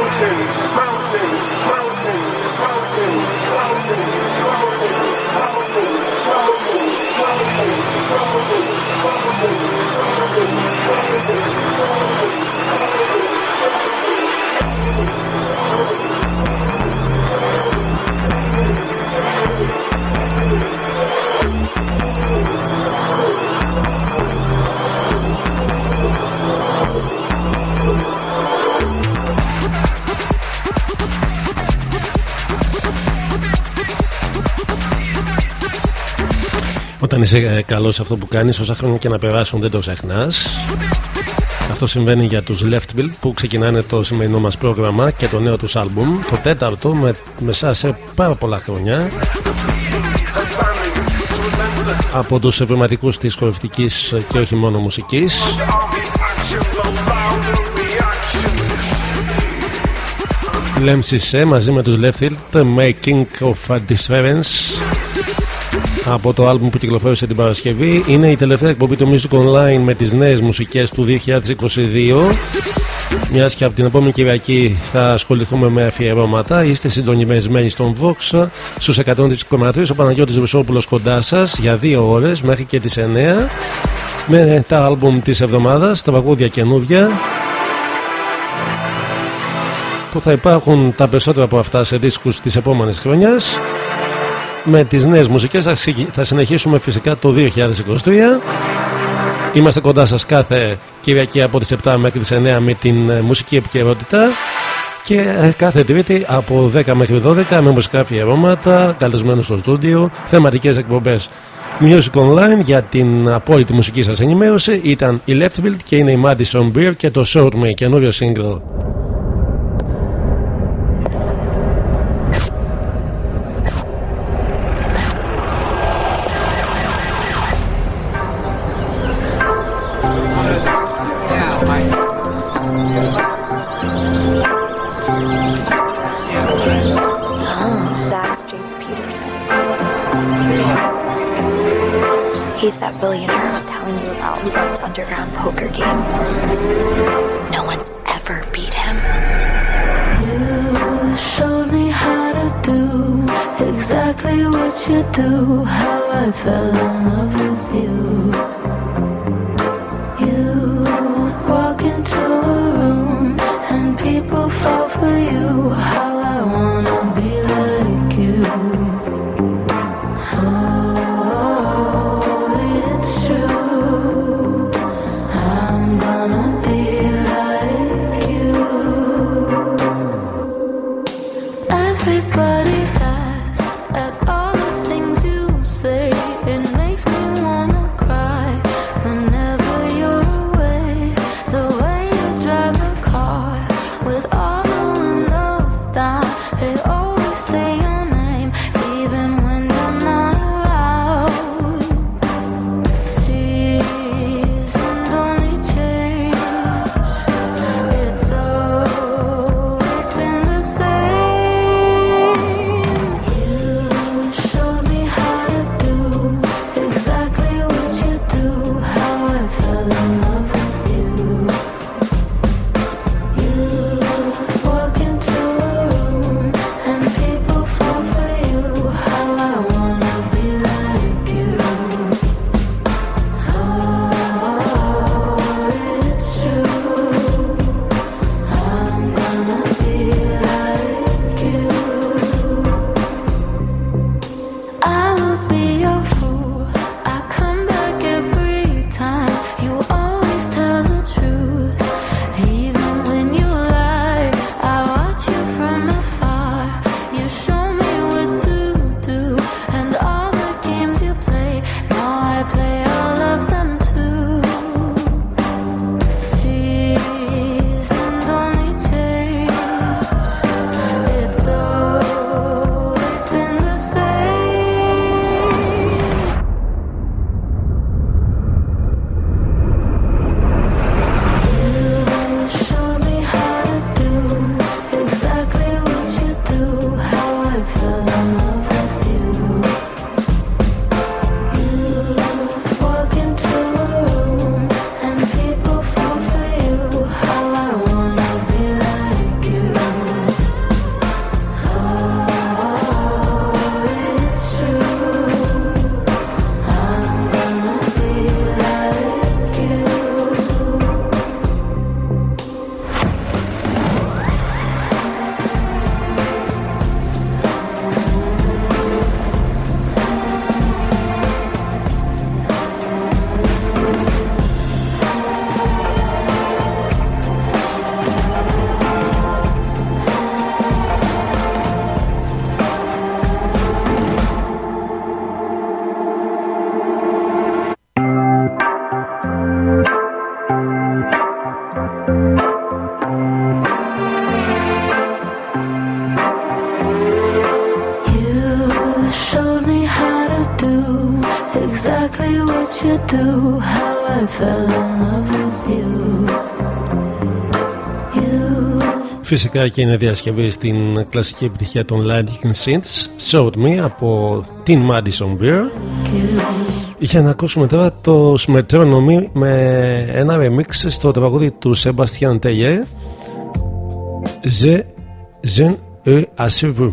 mountains, mountains, Όταν είσαι καλός σε αυτό που κάνεις, όσα χρόνια και να περάσουν δεν το ξεχνάς. Αυτό συμβαίνει για τους Leftbill που ξεκινάνε το σημερινό μας πρόγραμμα και το νέο τους άλμπουμ, το τέταρτο με, μέσα σε πάρα πολλά χρόνια. Από τους ευρηματικούς της χορευτικής και όχι μόνο μουσικής. Λέμψησε μαζί με τους Leftfield Making of a Difference από το άλμπουμ που κυκλοφόρησε την Παρασκευή. Είναι η τελευταία εκπομπή του Music Online με τις νέες μουσικές του 2022 μιας και από την επόμενη Κυριακή θα ασχοληθούμε με αφιερώματα. Είστε συντονισμένοι στον Vox στους 103,3 ο Παναγιώτης Βουσόπουλος κοντά σας για δύο ώρες μέχρι και τις 9 με τα άλμπουμ της εβδομάδας, τα παγούδια καινούργια που θα υπάρχουν τα περισσότερα από αυτά σε δίσκους της επόμενης χρονιάς με τις νέες μουσικές θα συνεχίσουμε φυσικά το 2023 Είμαστε κοντά σας κάθε Κυριακή από τις 7 μέχρι τις 9 με την ε, μουσική επικαιρότητα. Και ε, κάθε Τρίτη από 10 μέχρι 12 με μουσικά αφιερώματα, καλεσμένους στο στούντιο, θεματικές εκπομπές Music Online για την απόλυτη μουσική σας ενημέρωση. Ήταν η Leftfield και είναι η Madison Beer και το Short Me, καινούριο single. Φυσικά και είναι διασκευή στην κλασική επιτυχία των Lightning Synths Showed Me από την Madison Beer. Για να ακούσουμε τώρα το Metronomy με ένα remix στο τραγούδι του Sebastian Tellier Je, je, e, assure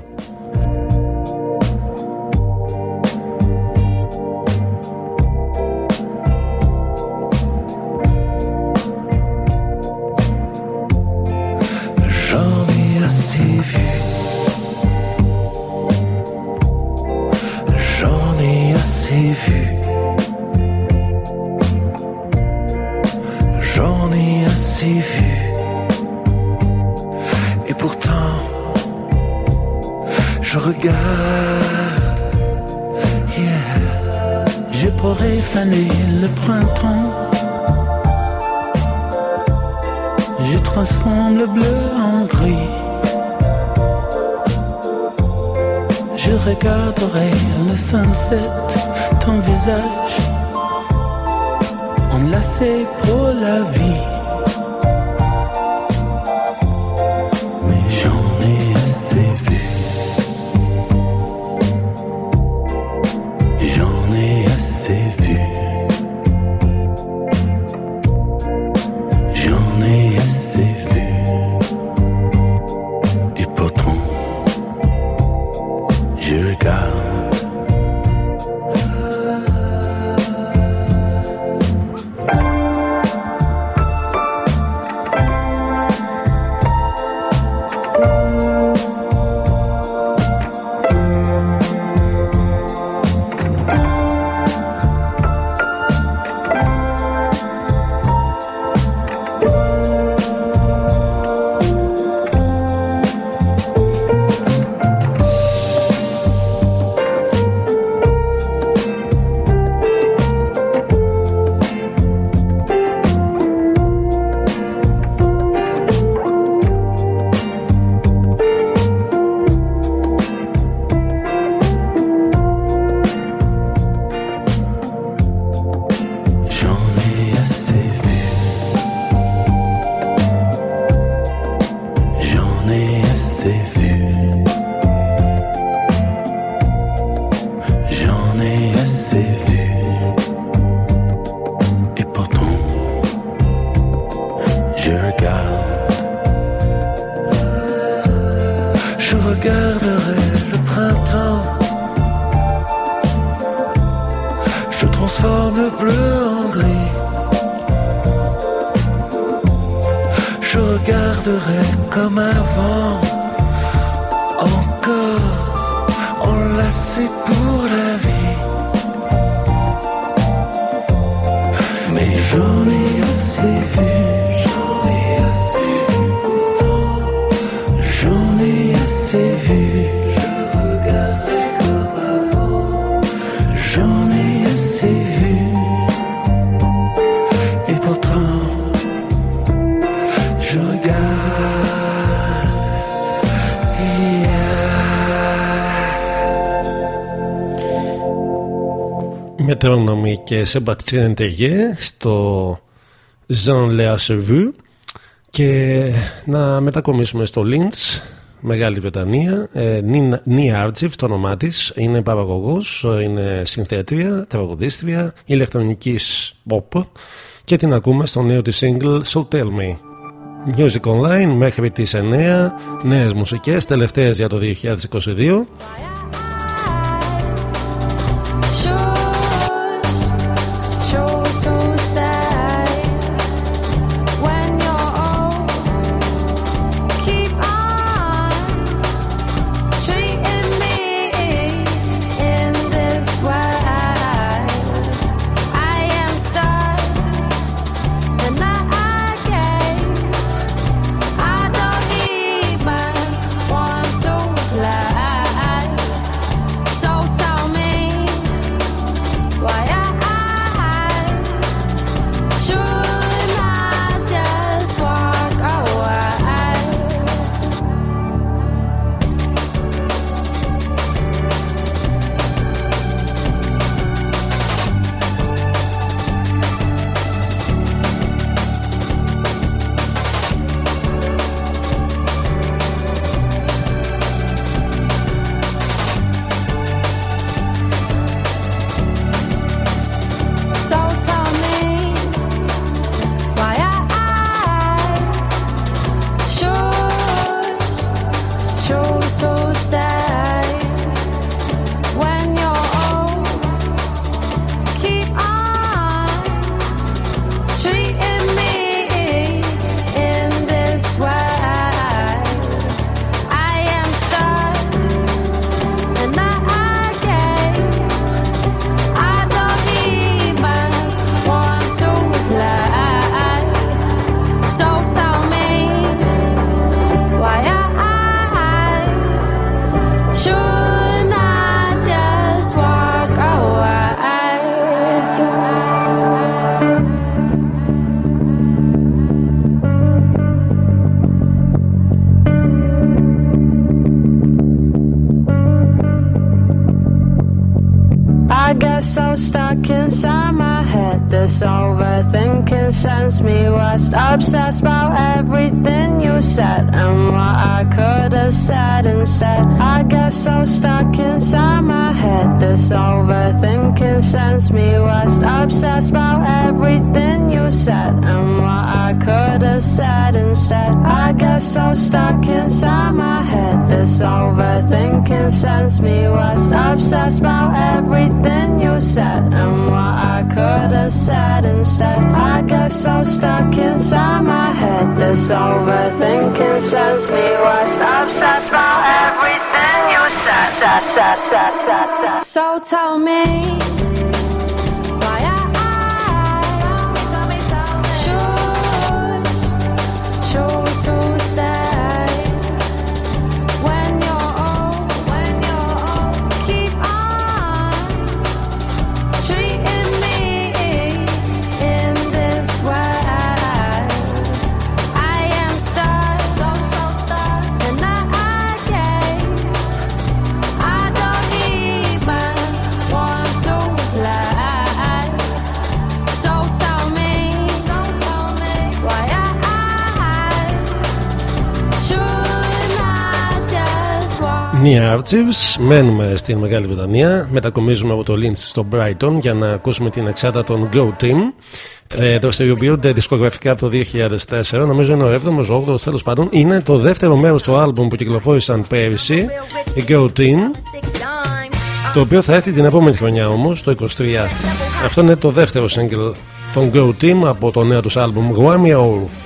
Μετρόνομοι και Σεμπατσίν Τεγέ στο Jean Le Achevu και να μετακομίσουμε στο Lynch Μεγάλη Βρετανία. Ε, Νία Άρτζιφ το όνομά της είναι παραγωγός, είναι συνθέτρια, τραγουδίστρια ηλεκτρονικής pop. Και την ακούμε στο νέο της single So Tell Me. Music Online μέχρι τις 9 νέες μουσικές, τελευταίες για το 2022 west. Obsessed about everything you said and what I could have said instead. I get so stuck inside my head. This overthinking sends me west. Obsessed about everything you said. So tell me. Just walk. Νία Archives, μένουμε στην Μεγάλη Βρετανία. Μετακομίζουμε από το Lynch στο Brighton για να ακούσουμε την εξάρτα των Go Team. Ε, δραστηριοποιούνται δισκογραφικά από το 2004. Νομίζω είναι ο 7ο, ο 8ο τέλος πάντων. Είναι το δεύτερο μέρος του άλμπουμ που κυκλοφόρησαν πέρυσι, η Go Team. Το οποίο θα έρθει την επόμενη χρονιά όμως, το 23. Αυτό είναι το δεύτερο single των Go Team από το νέο τους άλμπουμm Whammy All.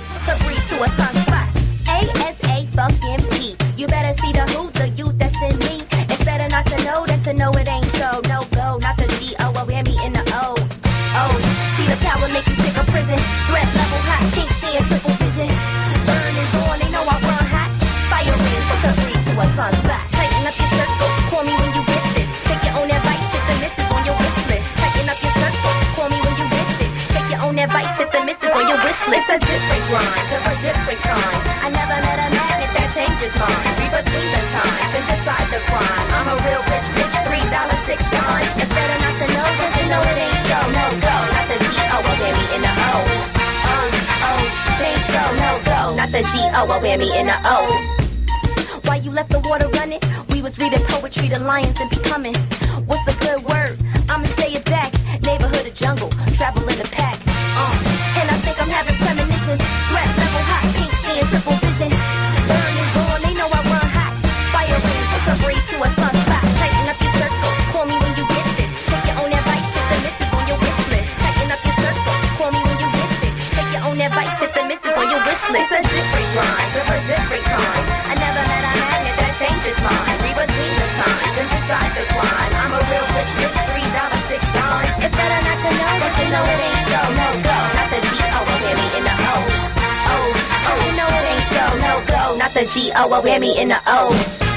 Your wish list. It's a different grind of a different kind. I never met a magnet that changes mine. Read between the times and decide the crime. I'm a real rich bitch, three dollar six dime. It's better not to know than to know it ain't so. No go, not the G O, a whammy in the O. Oh, oh, ain't so. No go, not the G O, a whammy in the O. Why you left the water running? We was reading poetry, the lions and becoming. G O O M E in the O.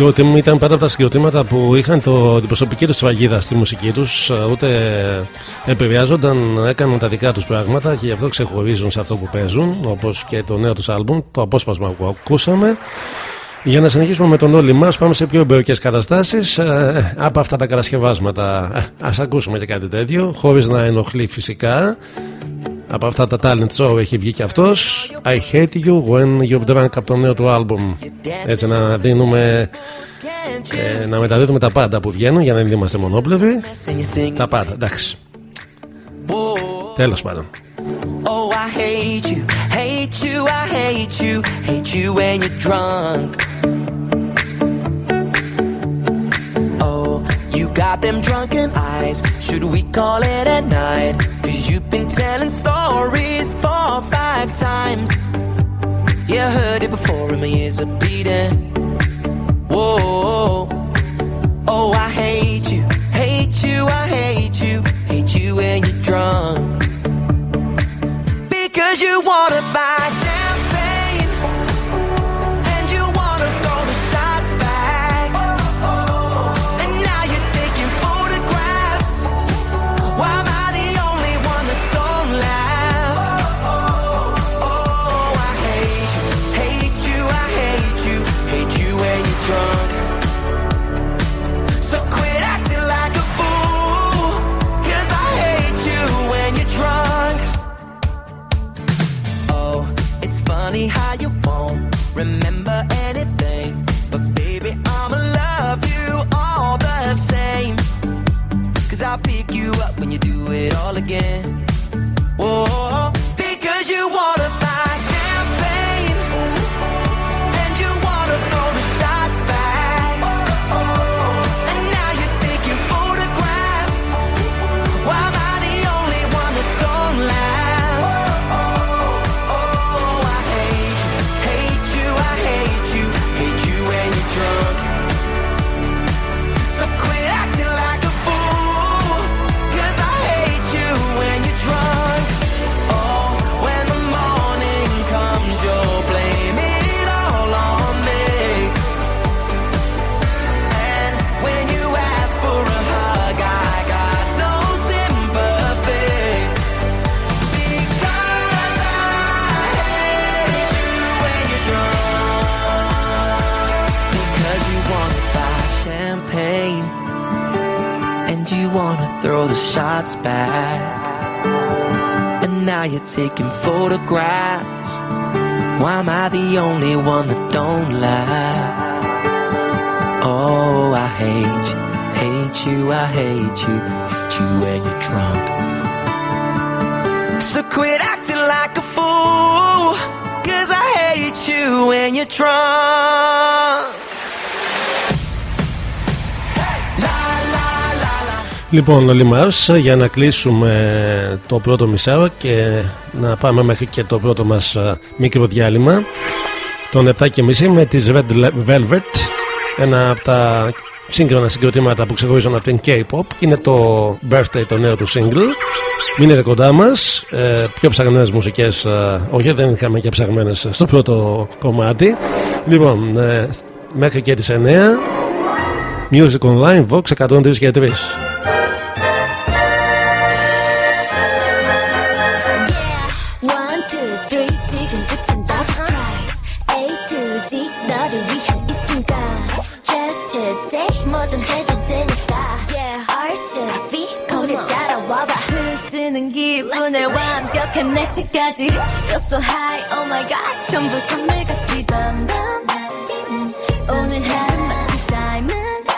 Gotham ήταν πάντα από τα συγκροτήματα που είχαν το, την προσωπική τους σφραγίδα στη μουσική τους, ούτε επηρεάζονταν, έκαναν τα δικά τους πράγματα και γι' αυτό ξεχωρίζουν σε αυτό που παίζουν, όπως και το νέο τους άλμπουμ, το απόσπασμα που ακούσαμε. Για να συνεχίσουμε με τον όλοι μας πάμε σε πιο εμπειρικές καταστάσεις ε, από αυτά τα κατασκευάσματα. Ε, ας ακούσουμε και κάτι τέτοιο, χωρίς να ενοχλεί φυσικά. Από αυτά τα talent show έχει βγει και αυτός I hate you when you've drunk από το νέο του άλμπουμ. Έτσι να δίνουμε ε, Να μεταδίδουμε τα πάντα που βγαίνουν Για να μην είμαστε μονόπλευροι Τα πάντα, εντάξει. Τέλος πάντων. Oh, I hate you, hate hate you, I hate you, hate you when you're drunk. You got them drunken eyes. Should we call it a night? Cause you've been telling stories four or five times. Yeah, heard it before and my ears are beating. Whoa, oh, I hate you, hate you, I hate you, hate you when you're drunk. Because you wanna buy Whoa. The shots back. And now you're taking photographs. Why am I the only one that don't laugh? Oh, I hate you, hate you, I hate you, hate you when you're drunk. So quit acting like a fool, cause I hate you when you're drunk. Λοιπόν, ο Λιμάρς για να κλείσουμε το πρώτο μισάρο και να πάμε μέχρι και το πρώτο μας α, μικρό διάλειμμα. Των 7.30 με τις Red Velvet ένα από τα σύγχρονα συγκροτήματα που ξεχωρίζουν από την K-pop. Είναι το Birthday το νέο του single. Μείνετε κοντά μας ε, πιο ψαγμένες μουσικές ε, όχι δεν είχαμε και ψαγμένες στο πρώτο κομμάτι. Λοιπόν ε, μέχρι και τις 9 Music Online Vox 103 και 3 완벽한 날씨까지 Feel so high, oh my gosh 전부 선물같이 담담 오늘 하루 마치 diamond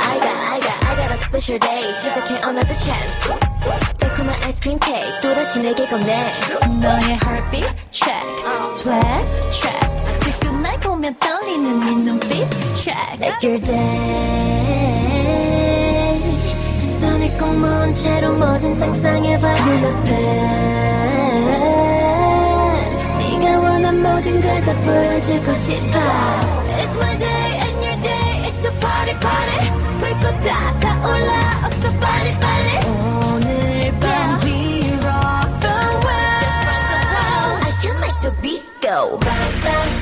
I got, I got, I got a special day. 시작해 another chance. 달콤한 아이스크림 케이크, 또다시 내게 건네. 너의 heartbeat check sweat check 지금 날 보면 떨리는 네 눈빛 check Make your day. 두 손을 꼭 모은 채로 뭐든 상상해봐. 눈앞에. 네가 원한 모든 걸 다 보여주고 싶어. It's my day and your day It's a party party 불꽃 다 타올라 어서 빨리 빨리 오늘 밤 we rock the world I can make the beat go. Yeah,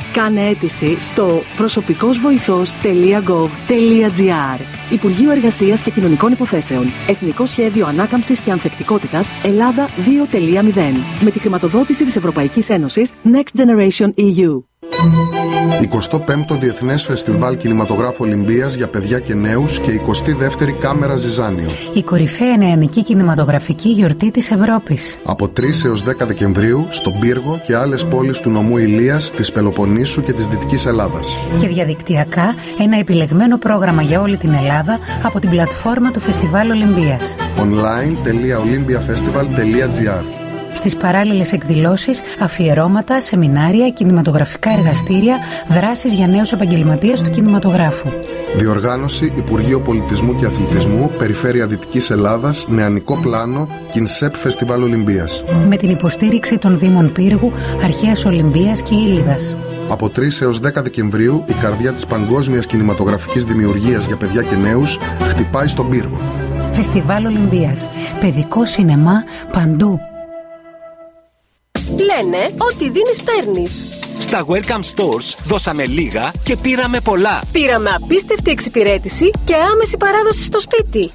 Κάνε αίτηση στο προσωπικόςβοηθός.gov.gr Υπουργείο Εργασίας και Κοινωνικών Υποθέσεων. Εθνικό Σχέδιο Ανάκαμψης και Ανθεκτικότητας Ελλάδα 2.0 με τη χρηματοδότηση της Ευρωπαϊκής Ένωσης Next Generation E EU. 25ο Διεθνές Φεστιβάλ Κινηματογράφου Ολυμπίας για παιδιά και νέους και 22η Κάμερα Ζιζάνιο. Η κορυφαία νεανική κινηματογραφική γιορτή της Ευρώπης. Από 3 έως 10 Δεκεμβρίου στον Πύργο και άλλες πόλεις του νομού Ηλίας, της Πελοποννήσου και της Δυτικής Ελλάδας. Και διαδικτυακά ένα επιλεγμένο πρόγραμμα για όλη την Ελλάδα από την πλατφόρμα του Φεστιβάλ Ολυμπίας. online.olympiafestival.gr Στις παράλληλες εκδηλώσεις, αφιερώματα, σεμινάρια, κινηματογραφικά εργαστήρια, δράσεις για νέους επαγγελματίες του κινηματογράφου. Διοργάνωση Υπουργείο Πολιτισμού και Αθλητισμού, Περιφέρεια Δυτικής Ελλάδας, Νεανικό Πλάνο, Κινσέπ Φεστιβάλ Ολυμπίας. Με την υποστήριξη των Δήμων Πύργου, Αρχαίας Ολυμπίας και Ήλιδας. Από 3 έως 10 Δεκεμβρίου η καρδιά της παγκόσμιας κινηματογραφικής δημιουργίας για παιδιά και νέους χτυπάει στον πύργο. Φεστιβάλ Ολυμπίας. Παιδικό σινεμά παντού. Λένε ότι δίνεις παίρνεις. Στα Welcome Stores δώσαμε λίγα και πήραμε πολλά. Πήραμε απίστευτη εξυπηρέτηση και άμεση παράδοση στο σπίτι.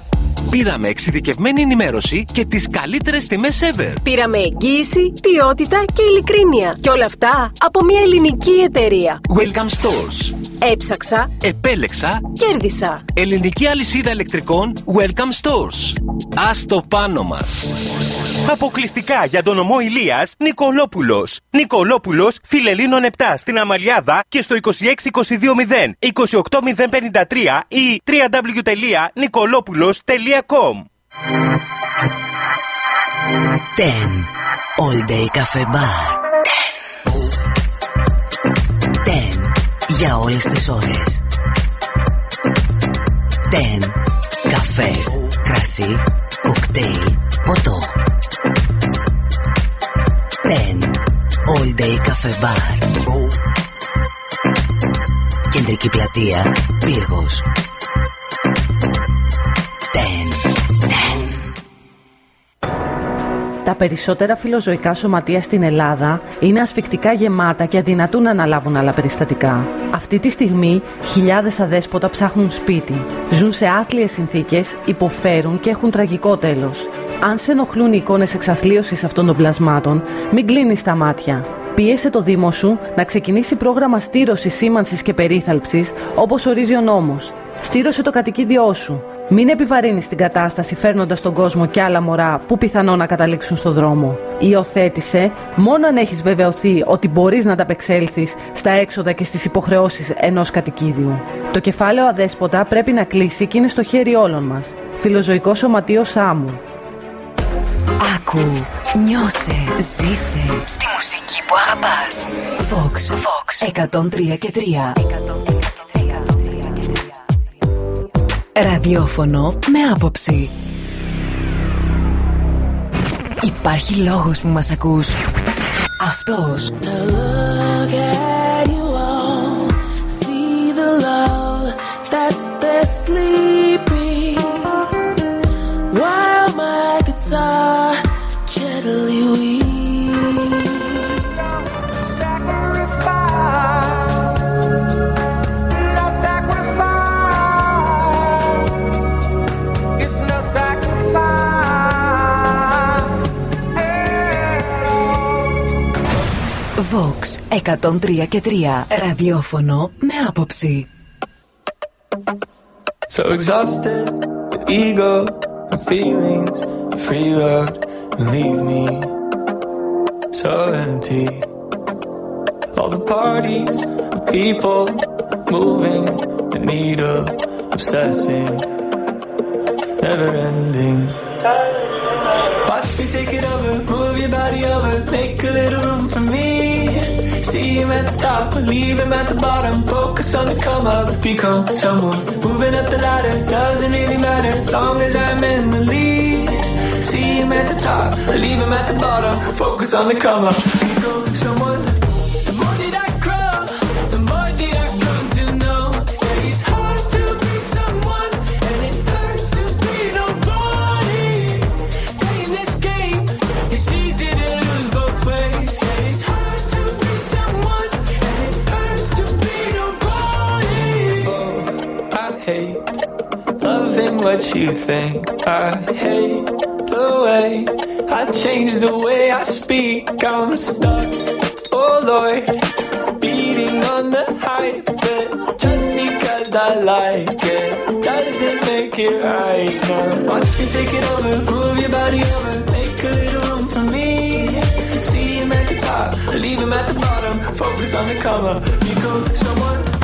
Πήραμε εξειδικευμένη ενημέρωση και τις καλύτερες τιμές ever. Πήραμε εγγύηση, ποιότητα και ειλικρίνεια. Και όλα αυτά από μια ελληνική εταιρεία. Welcome Stores. Έψαξα, Επέλεξα κέρδισα. ελληνική αλυσίδα ηλεκτρικών Welcome Stores. Ας το πάνω μας. Αποκλειστικά για τον ομό Ηλίας Νικολόπουλος. Νικολόπουλος Φιλελίνων 7 στην Αμαλιάδα και στο 26220 28053 ή www.nicolopoulos.com 10 All Day Cafe Bar για όλες τις ώρες. 10 Καφές, κρασί, κοκτέιλ, ποτό. 10 All Day Cafe Bar. Κεντρική πλατεία, Πύργος. 10 Τα περισσότερα φιλοζωικά σωματεία στην Ελλάδα είναι ασφικτικά γεμάτα και αδυνατούν να αναλάβουν άλλα περιστατικά. Αυτή τη στιγμή χιλιάδες αδέσποτα ψάχνουν σπίτι, ζουν σε άθλιες συνθήκες, υποφέρουν και έχουν τραγικό τέλος. Αν σε ενοχλούν οι εικόνες εξαθλίωσης αυτών των πλασμάτων, μην κλείνεις τα μάτια. Πίεσε το Δήμο σου να ξεκινήσει πρόγραμμα στήρωσης, σήμανσης και περίθαλψης όπως ορίζει ο νόμος. Στήρωσε το κατοικίδιό σου. Μην επιβαρύνεις την κατάσταση φέρνοντας τον κόσμο και άλλα μωρά που πιθανόν να καταλήξουν στον δρόμο. Υιοθέτησε μόνο αν έχεις βεβαιωθεί ότι μπορείς να ανταπεξέλθεις στα έξοδα και στις υποχρεώσεις ενός κατοικίδιου. Το κεφάλαιο αδέσποτα πρέπει να κλείσει και είναι στο χέρι όλων μας. Φιλοζωικός Σωματείος Σάμου. Άκου, νιώσε, ζήσε στη μουσική που αγαπάς. Vox, Vox 103 και 3. Ραδιόφωνο με άποψη. Υπάρχει λόγος που μας ακούς. Αυτός. Look at Vox 103 και 3. Ραδιόφωνο με άποψη. So exhausted, the ego and feelings, the free world leave me so empty. All the parties, the people moving, the needle obsessing, never ending. Watch me take it over, move your body over, make a little room for me. See him at the top, leave him at the bottom. Focus on the come up, become someone. Moving up the ladder doesn't really matter as long as I'm in the lead. See him at the top, leave him at the bottom. Focus on the come up, become someone. What you think. I hate the way I change the way I speak. I'm stuck, oh Lord, beating on the hype. But just because I like it doesn't make it right now. Watch me take it over, move your body over, make a little room for me. See him at the top, leave him at the bottom. Focus on the come become someone.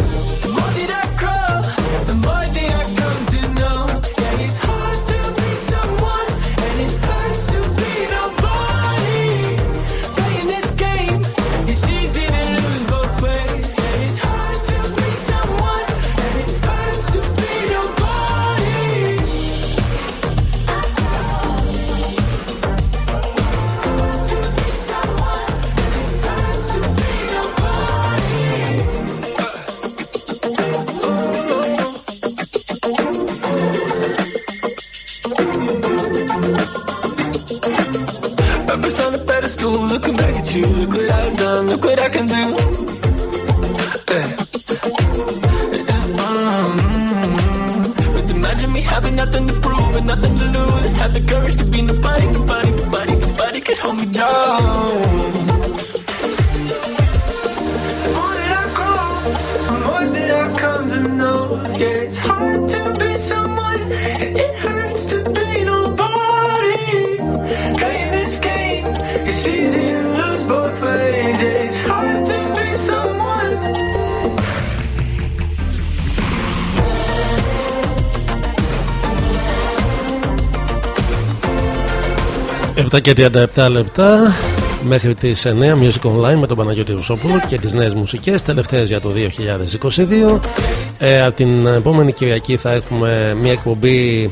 On looking back at you. Look what I've done, look what I can do. But imagine me having nothing to prove and nothing to lose. And have the courage to be nobody, nobody, nobody, nobody can hold me down. 7 και 37 λεπτά μέχρι τις 9 Music Online με τον Παναγιώτη Ρουσόπουλο και τις νέες μουσικές τελευταίες για το 2022 ε, από την επόμενη Κυριακή θα έχουμε μια εκπομπή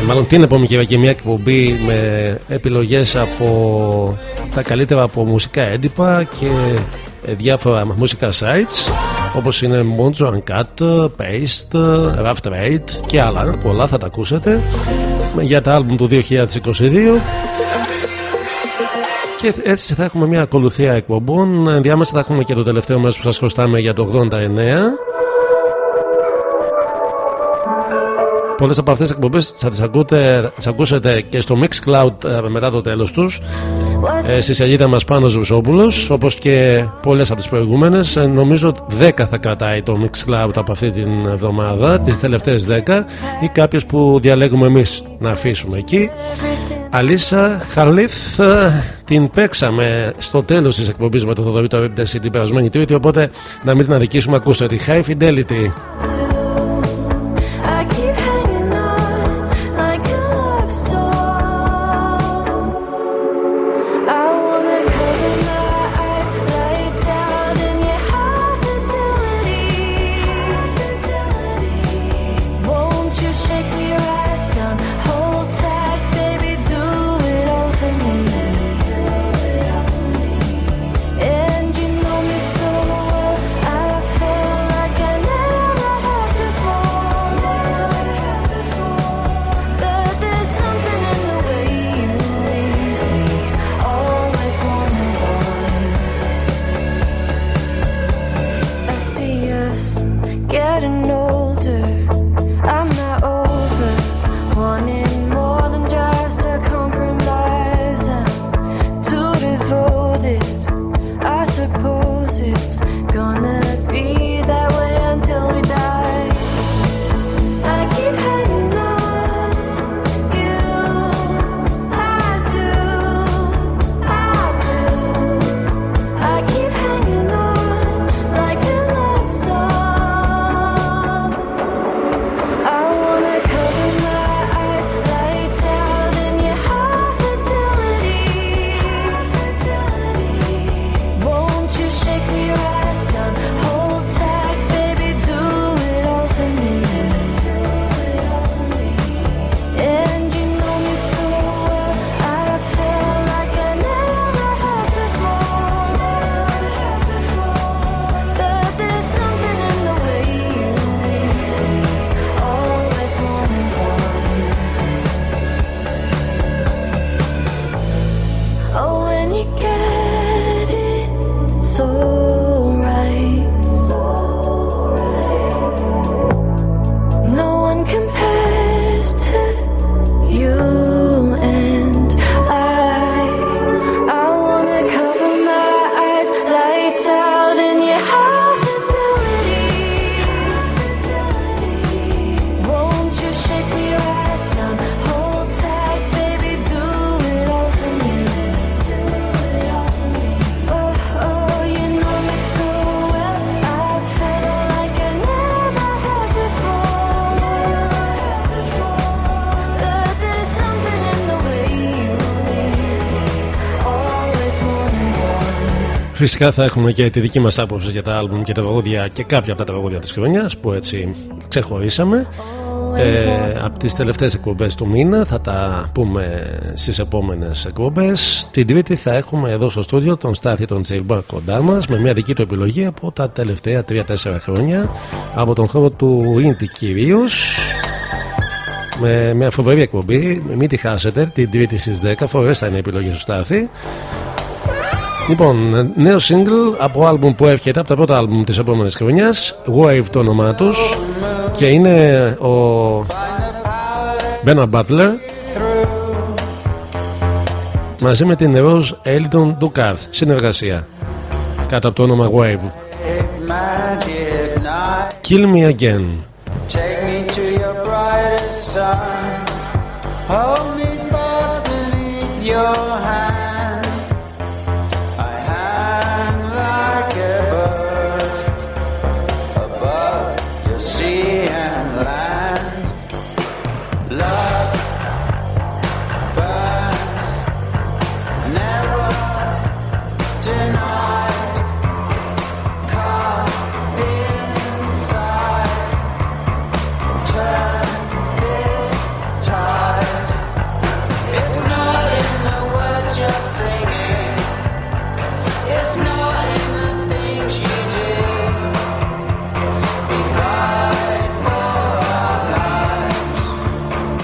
ε, μάλλον την επόμενη Κυριακή μια εκπομπή με επιλογές από τα καλύτερα από μουσικά έντυπα και ε, διάφορα μουσικά sites όπως είναι Mojo, Uncut, Paste, Rough Trade και άλλα. Πολλά θα τα ακούσετε για τα άλμπουμ του 2022 και έτσι θα έχουμε μια ακολουθία εκπομπών. Ενδιάμεσα θα έχουμε και το τελευταίο μέρος που σας χρωστάμε για το 89 Πολλές από αυτές τις εκπομπές θα τις, ακούτε, τις ακούσετε και στο Mixcloud ε, μετά το τέλος τους ε, στη σελίδα μας πάνω Ζουσόπουλος όπως και πολλές από τις προηγούμενες ε, νομίζω 10 θα κρατάει το Mixcloud από αυτή την εβδομάδα τις τελευταίες 10 ή κάποιες που διαλέγουμε εμείς να αφήσουμε εκεί. Αλίσσα Χαρλίθ ε, την παίξαμε στο τέλος της εκπομπής με το Θοδωρή το την περασμένη τρίτη οπότε να μην την αδικήσουμε ακούστε τη High Fidelity Φυσικά θα έχουμε και τη δική μας άποψη για τα άλμπουμ και τα τραγούδια και κάποια από τα τραγούδια της χρονιάς που έτσι ξεχωρίσαμε. Ε, από τις τελευταίες εκπομπές του μήνα θα τα πούμε στις επόμενες εκπομπές. Την Τρίτη θα έχουμε εδώ στο στούντιο τον Στάθη τον Τζέιμπα κοντά μας με μια δική του επιλογή από τα τελευταία 3-4 χρόνια από τον χώρο του Ίντι κυρίως με μια φοβερή εκπομπή μην τη χάσετε την Τρίτη στις 10 φορές θα είναι η επιλογή του Στάθη Λοιπόν, νέο single από άλμπουμ που έρχεται από τα πρώτα άλμπουμ της επόμενης χρονιάς Wave το όνομά τους και είναι ο Bernard Butler μαζί με την Rose Ellington Ducard συνεργασία κάτω από το όνομα Wave magic night. Kill Me Again Take me to your brightest sun. Hold me fast beneath your hand.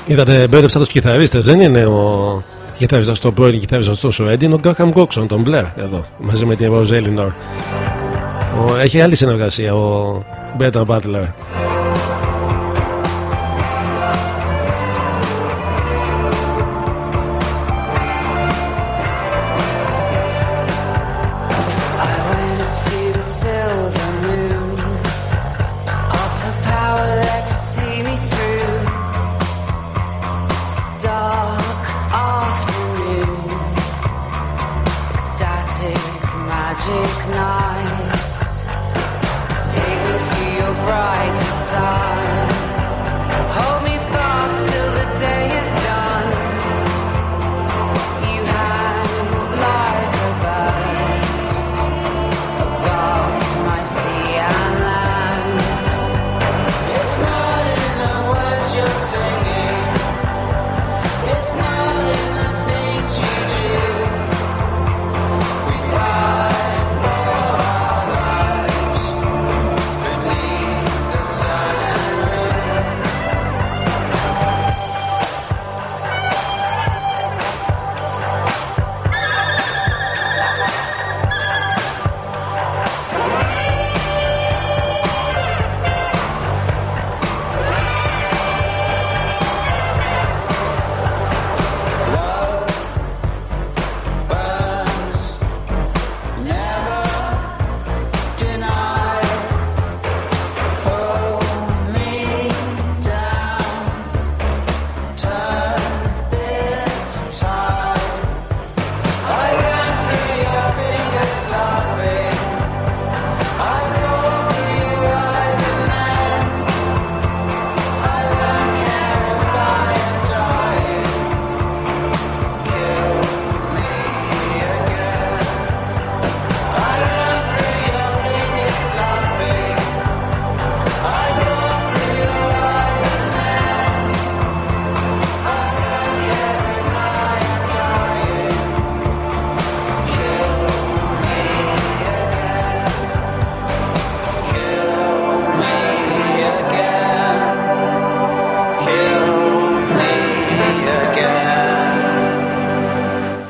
Είδατε, μπέρδεψα τους κιθαρίστες, δεν είναι ο κιθαρίστας το πρώην κιθαρίστας του Σουέντι, είναι ο Γκράχαμ Κόξον, τον Μπλερ εδώ, μαζί με την Rose Eleanor. Ο, έχει άλλη συνεργασία ο Μπέρταν Μπάτλερ.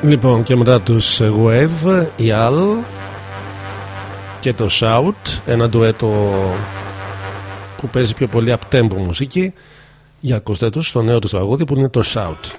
Λοιπόν, και μετά τους Wave, η Al και το Shout ένα ντουέτο που παίζει πιο πολύ από tempo μουσική για ακούστε τους στο νέο τους τραγούδι που είναι το Shout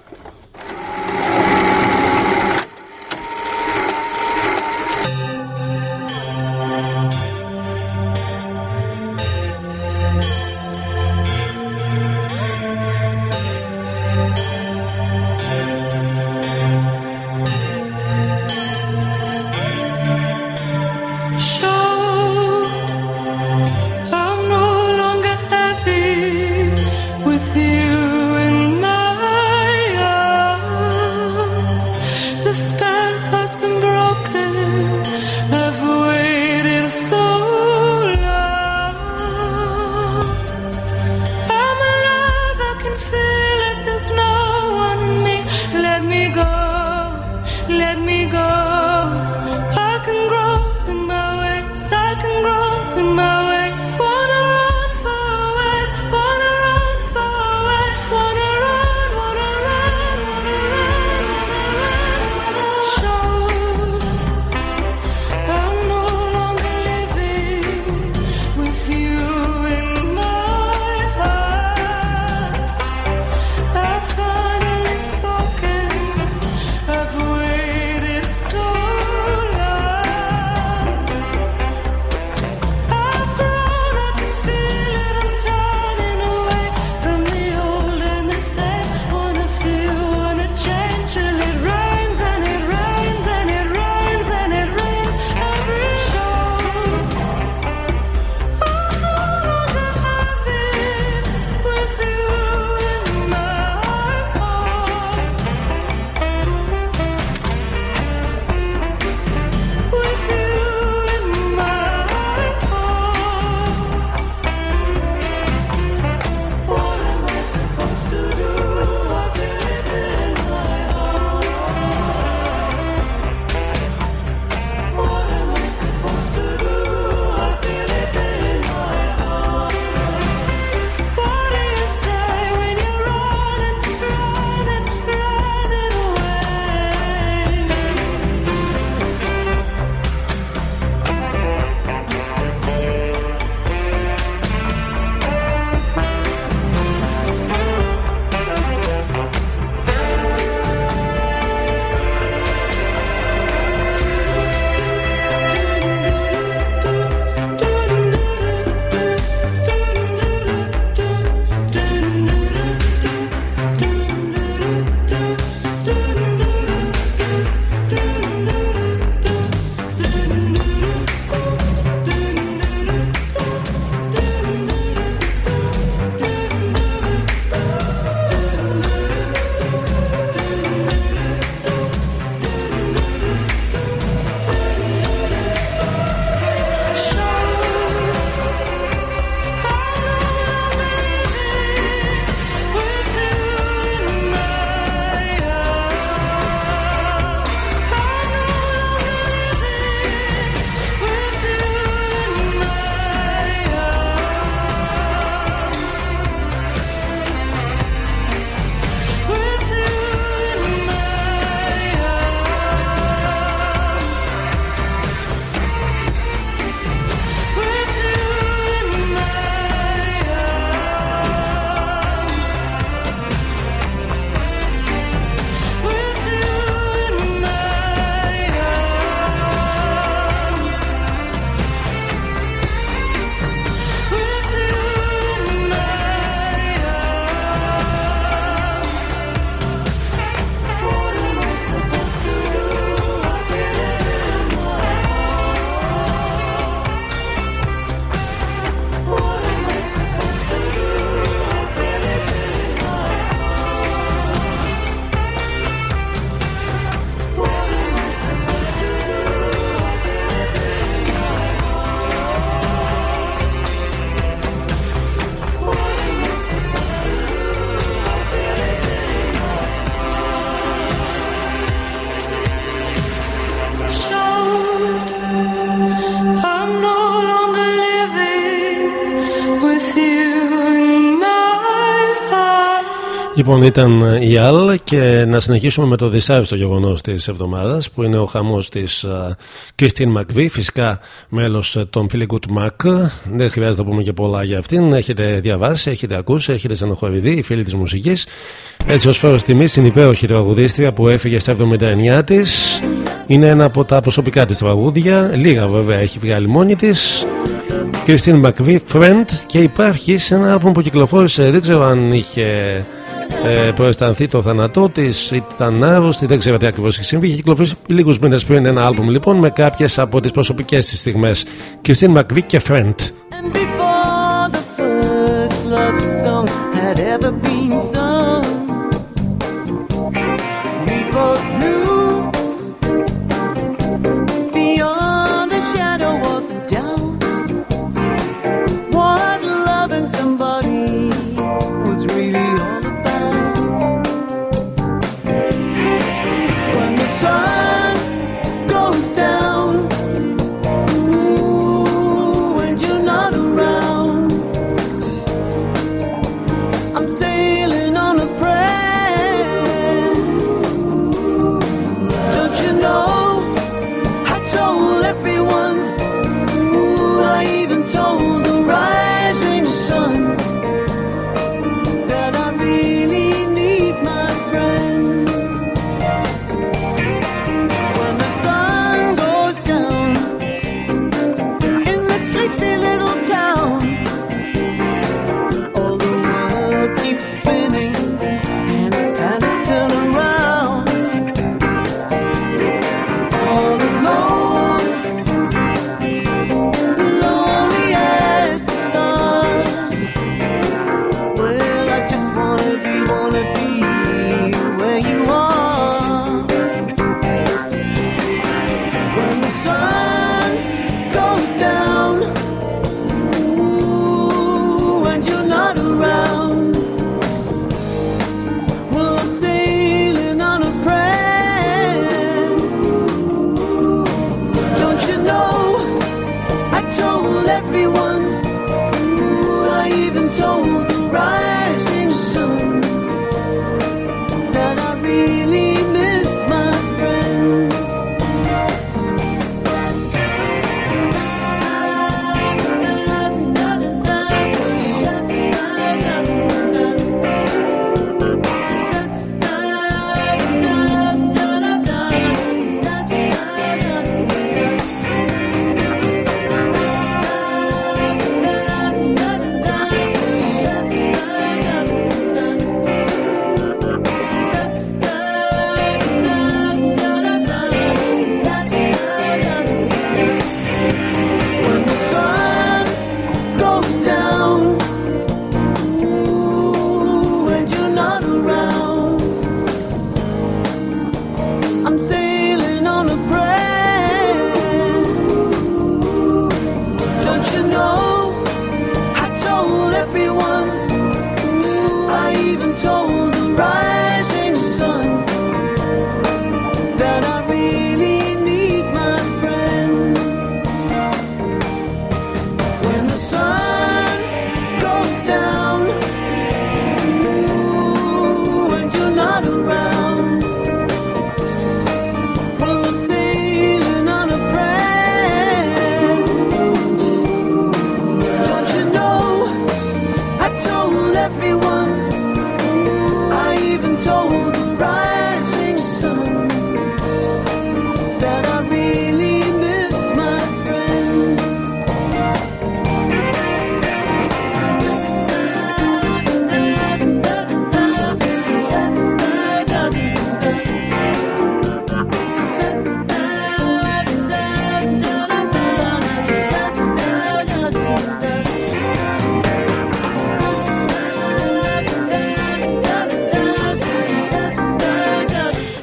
Λοιπόν, ήταν η Αλ και να συνεχίσουμε με το δυσάρεστο γεγονός της εβδομάδας που είναι ο χαμός της Κριστίν Μακβί, φυσικά μέλος των Good Mac. Δεν χρειάζεται να πούμε και πολλά για αυτήν. Έχετε διαβάσει, έχετε ακούσει, έχετε στενοχωρηθεί, οι φίλοι της μουσικής. Έτσι, ως φόρο τιμή στην υπέροχη τραγουδίστρια που έφυγε στα 79 της. Είναι ένα από τα προσωπικά της τραγούδια. Λίγα βέβαια έχει βγάλει μόνη της. Κριστίν Μακβί, Friend και υπάρχει σε ένα άλμπομ που κυκλοφόρησε, δεν ξέρω αν είχε ε, προαισθανθεί το θάνατό της, ήταν άρρωστη, δεν ξέρω τι ακριβώς έχει συμβεί. Είχε κυκλοφορήσει λίγους μήνες πριν ένα άλμπουμ λοιπόν με κάποιες από τις προσωπικές της στιγμές. Κριστίν Μακβί και Friend. And before the first love song had ever been sung, we both knew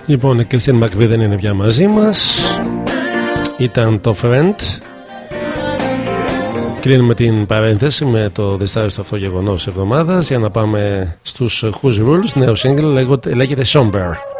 Λοιπόν, η Κριστίν Μακβί δεν είναι πια μαζί μας. Ήταν το Friend. Κλείνουμε την παρένθεση με το διστάριστο αυτό γεγονός τη εβδομάδας για να πάμε στους Who's Rules. Νέο single λέγεται, λέγεται Somber.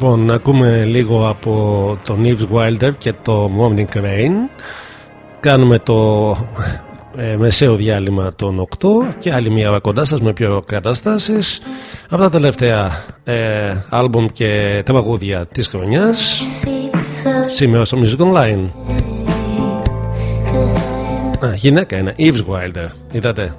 Λοιπόν, να ακούμε λίγο από τον Yves Wilder και το Morning Rain. Κάνουμε το ε, μεσαίο διάλειμμα των 8 και άλλη μια ώρα κοντά σας με πιο καταστάσεις από τα τελευταία ε, άλμπομ και τραγούδια της χρονιάς σήμερα στο Music Online. Α, γυναίκα είναι, Yves Wilder, είδατε;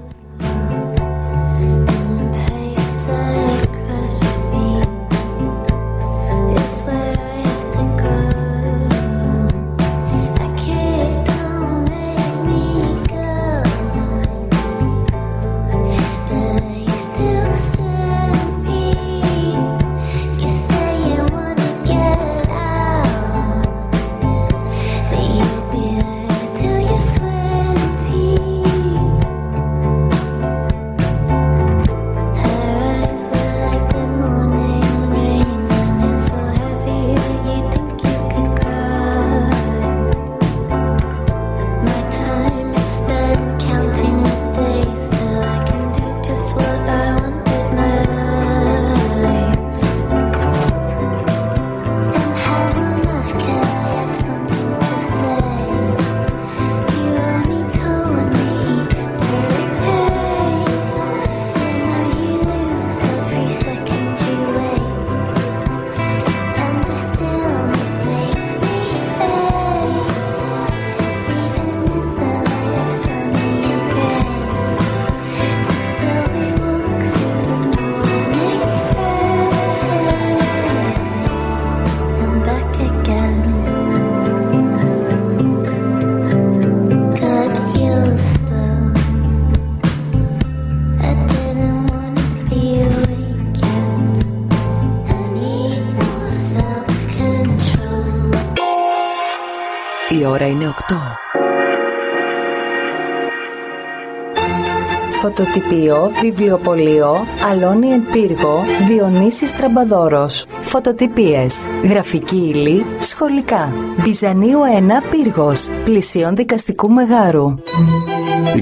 Φωτοτυπίο, βιβλιοπωλείο, Αλόνι εν Πύργο, Διονύσης Τραμπαδόρος. Φωτοτυπίες, γραφική ύλη, σχολικά. Μπιζανίου 1 Πύργος, πλησίον δικαστικού μεγάρου.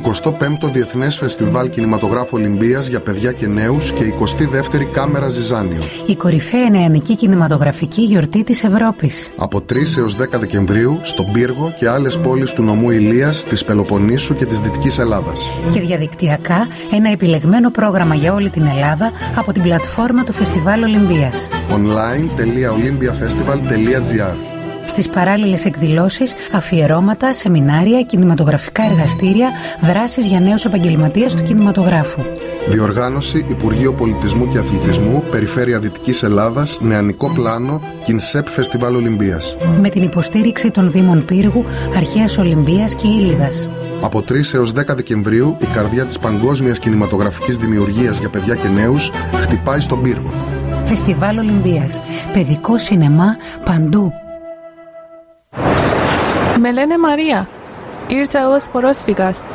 25ο Διεθνές Φεστιβάλ Κινηματογράφου Ολυμπίας για παιδιά και νέους και 22η Κάμερα Ζιζάνιο. Η κορυφαία νεανική κινηματογραφική γιορτή της Ευρώπης. Από 3 έως 10 Δεκεμβρίου στον Πύργο και άλλες πόλεις του νομού Ηλίας, της Πελοποννήσου και της Δυτικής Ελλάδας. Και διαδικτυακά ένα επιλεγμένο πρόγραμμα για όλη την Ελλάδα από την πλατφόρμα του Φεστιβάλ Ολυμπίας. online.olympiafestival.gr Στις παράλληλες εκδηλώσεις, αφιερώματα, σεμινάρια, κινηματογραφικά εργαστήρια, δράσεις για νέους επαγγελματίες του κινηματογράφου. Διοργάνωση Υπουργείο Πολιτισμού και Αθλητισμού, Περιφέρεια Δυτικής Ελλάδας, Νεανικό Πλάνο, Κινσέπ Φεστιβάλ Ολυμπίας. Με την υποστήριξη των Δήμων Πύργου, Αρχαίας Ολυμπίας και Ήλιδας. Από 3 έως 10 Δεκεμβρίου η καρδιά της παγκόσμιας κινηματογραφικής δημιουργίας για παιδιά και νέους χτυπάει στον πύργο. Φεστιβάλ Ολυμπίας. Παιδικό σινεμά παντού. Με λένε Μαρία. Ήρθα ως πρόσφυγας.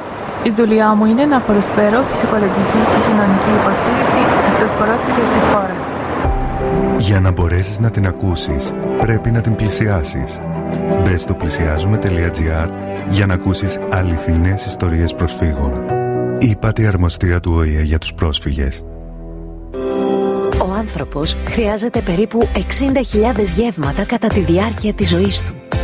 Η δουλειά μου είναι να προσφέρω ψυχολογική και κοινωνική υποστήριξη στους πρόσφυγες της χώρας. Για να μπορέσεις να την ακούσεις, πρέπει να την πλησιάσεις. Μπες στο πλησιάζουμε.gr για να ακούσεις αληθινές ιστορίες προσφύγων. Είπατε η αρμοστία του ΟΗΕ για τους πρόσφυγες. Ο άνθρωπος χρειάζεται περίπου 60.000 γεύματα κατά τη διάρκεια της ζωής του.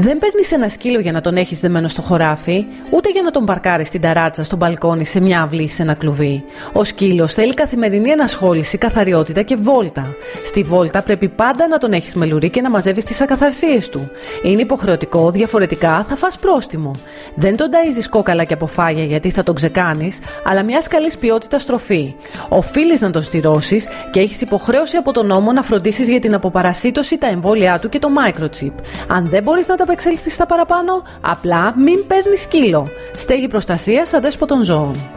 Δεν παίρνεις ένα σκύλο για να τον έχεις δεμένο στο χωράφι, ούτε για να τον παρκάρεις στην ταράτσα, στο μπαλκόνι, σε μια αυλή ή σε ένα κλουβί. Ο σκύλος θέλει καθημερινή ενασχόληση, καθαριότητα και βόλτα. Στη βόλτα πρέπει πάντα να τον έχεις μελουρί και να μαζεύεις τις ακαθαρσίες του. Είναι υποχρεωτικό, διαφορετικά θα φας πρόστιμο. Δεν τον ταΐζεις κόκαλα και αποφάγια γιατί θα τον ξεκάνεις, αλλά μιας καλής ποιότητας τροφή. Οφείλεις να τον στηρώσει και έχεις υποχρέωση από τον νόμο να φροντίσεις για την αποπαρασίτωση, τα εμβόλια του και το microchip. Αν δεν μπορείς να τα απεξέλθεις στα παραπάνω, απλά μην παίρνεις σκύλο. Στέγη προστασίας αδέσποτων ζώων.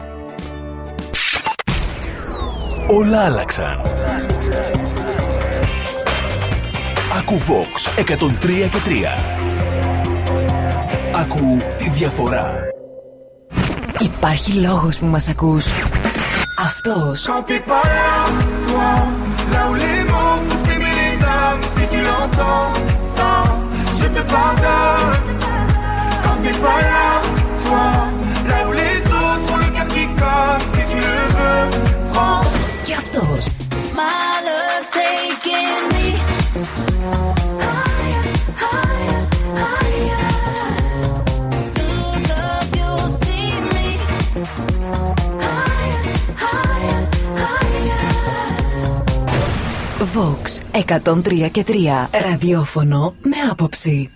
Όλα άλλαξαν. Ακού Vox 103 και 3. Ακού τη διαφορά. Υπάρχει λόγος που μας ακούς. Αυτός. Quand t'es pas là, toi, là où les mots font s'aimer les âmes, si tu l'entends, ça, je te pardonne. Quand t'es pas là, toi, là où les autres ont le cœur qui cogne, si tu le veux, prends. Cartos. My love's taking me. Vox 103 και 3. Ραδιόφωνο με άποψη.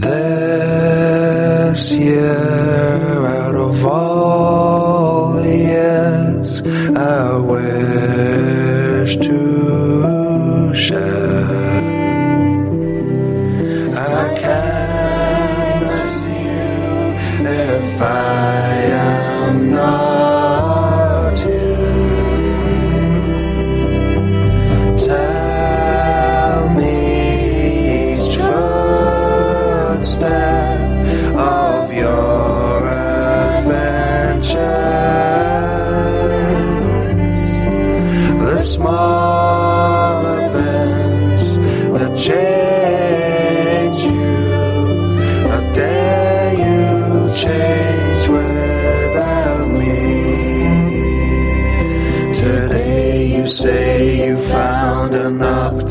This year, out of all the years I wish to share, I can't see you if I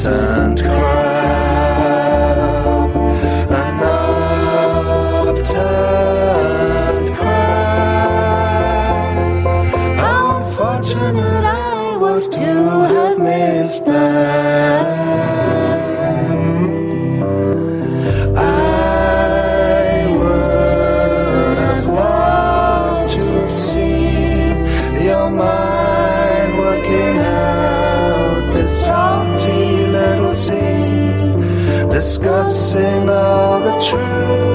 and sing of the truth.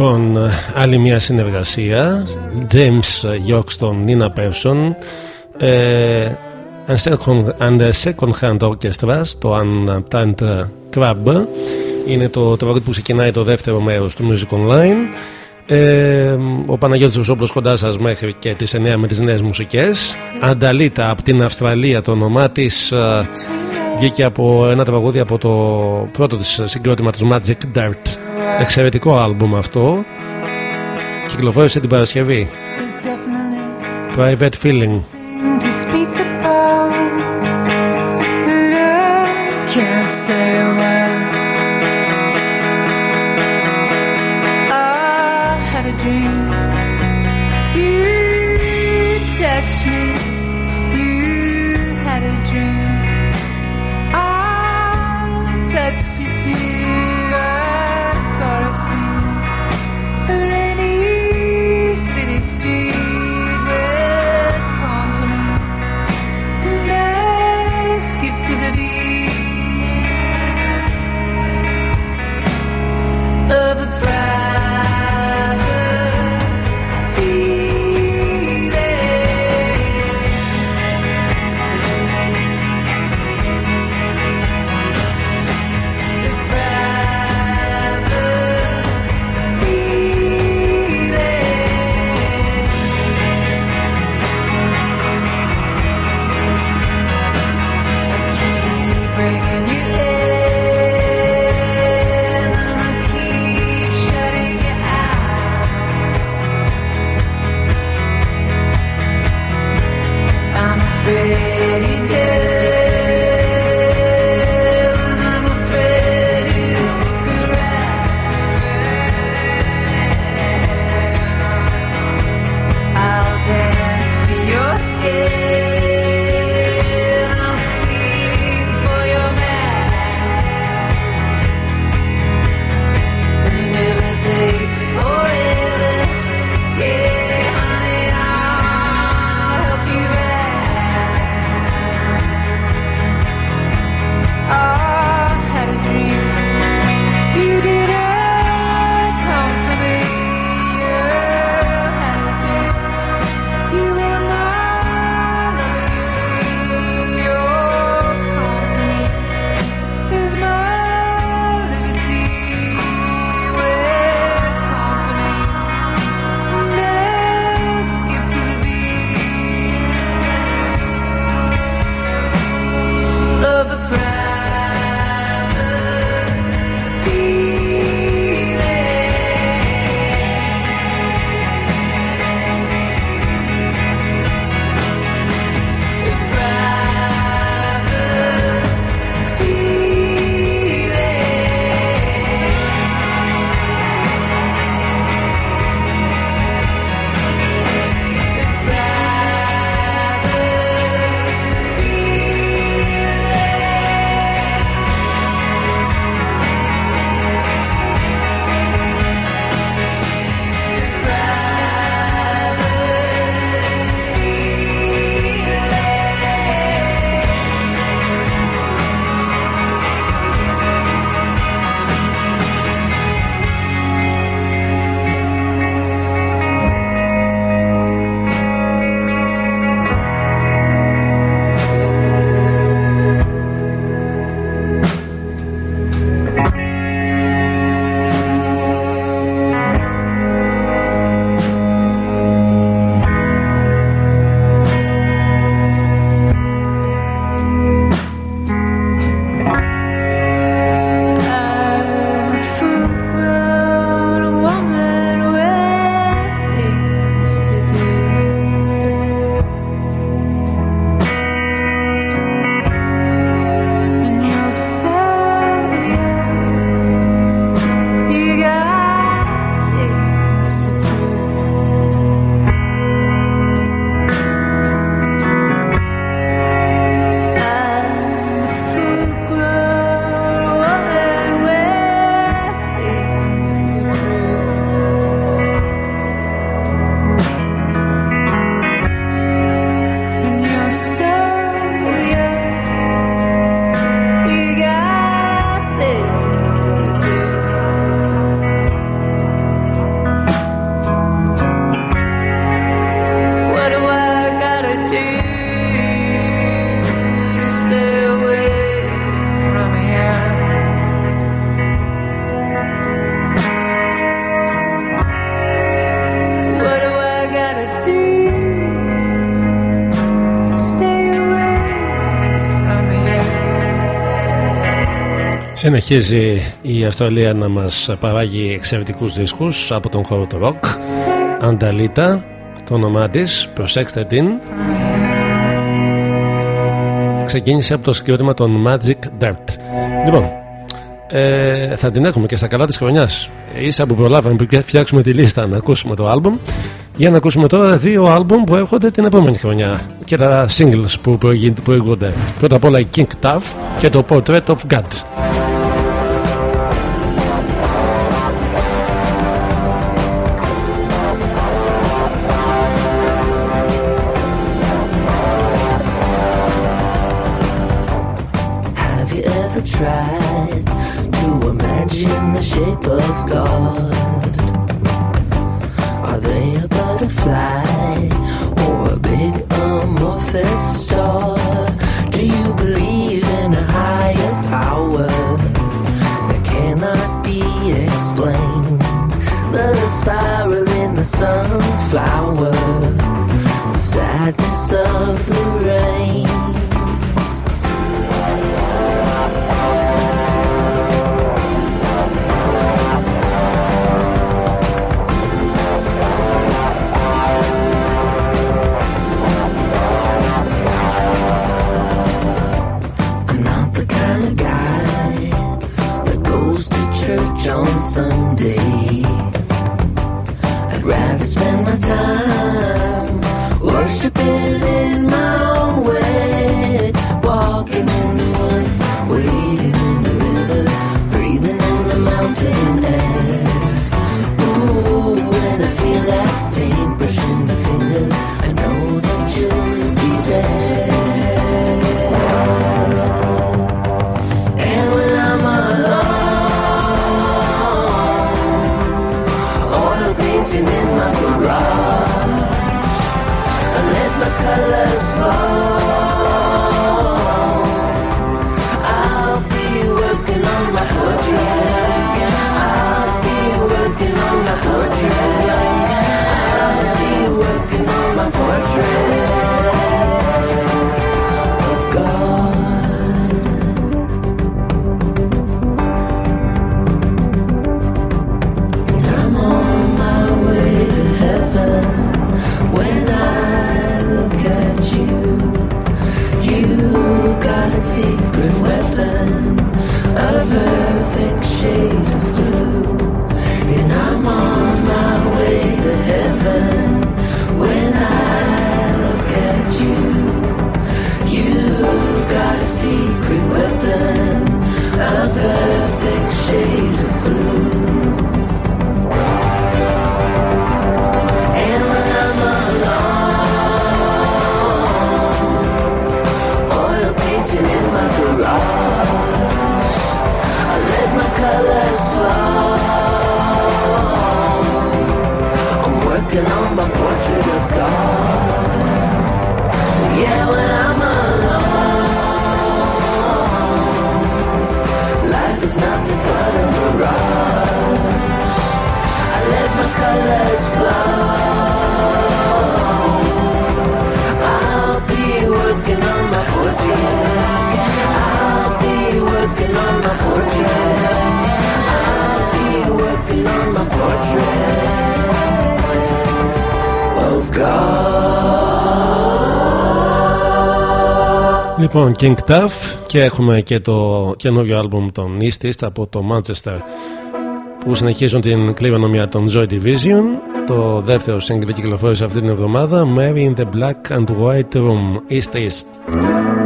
Λοιπόν, άλλη μια συνεργασία. James Yorkston, Nina Persson ε, and, second, and the Second Hand Orchestra, το Untamed Crab. Είναι το τραγούδι που ξεκινάει το δεύτερο μέρος του Music Online. Ε, ο Παναγιώτης Βουσόπουλος κοντά σας μέχρι και τις 9 με τις νέες μουσικές. Ανταλίτα από την Αυστραλία το όνομά της ε, βγήκε από ένα τραγούδι από το πρώτο της συγκρότημα τους Magic Dirt. Εξαιρετικό άλμπουμ αυτό. Κυκλοφόρησε την Παρασκευή. Private Feeling. had me. Συνεχίζει η Αυστραλία να μας παράγει εξαιρετικούς δίσκους από τον χώρο του rock. Ανταλίτα, το όνομά της, προσέξτε την. Ξεκίνησε από το συγκρότημα των Magic Dirt. Λοιπόν, ε, θα την έχουμε και στα καλά της χρονιάς. Ίσα που προλάβαμε πριν φτιάξουμε τη λίστα να ακούσουμε το άλμπουμ. Για να ακούσουμε τώρα δύο άλμπουμ που έρχονται την επόμενη χρονιά και τα singles που προηγούνται. Πρώτα απ' όλα η King Tuff και το Portrait of God. You ever tried to imagine the shape of God? Are they a butterfly or a big amorphous star? Do you believe in a higher power that cannot be explained? The spiral in the sunflower, the sadness of the Sunday. I'd rather spend my time worshiping in my own way, walking in the woods, wading in the river, breathing in the mountain air. Portrait. I'll be working on my portrait. I'm working on my portrait nothing but a mirage. I let my colors flow. I'll be working on my portrait. I'll be working on my portrait. I'll be working on my portrait of God. Λοιπόν, King Tuff και έχουμε και το καινούριο άλμπουμ των East East από το Manchester που συνεχίζουν την κληρονομιά των Joy Division. Το δεύτερο single κυκλοφόρησε αυτή την εβδομάδα Mary in the Black and White Room East East.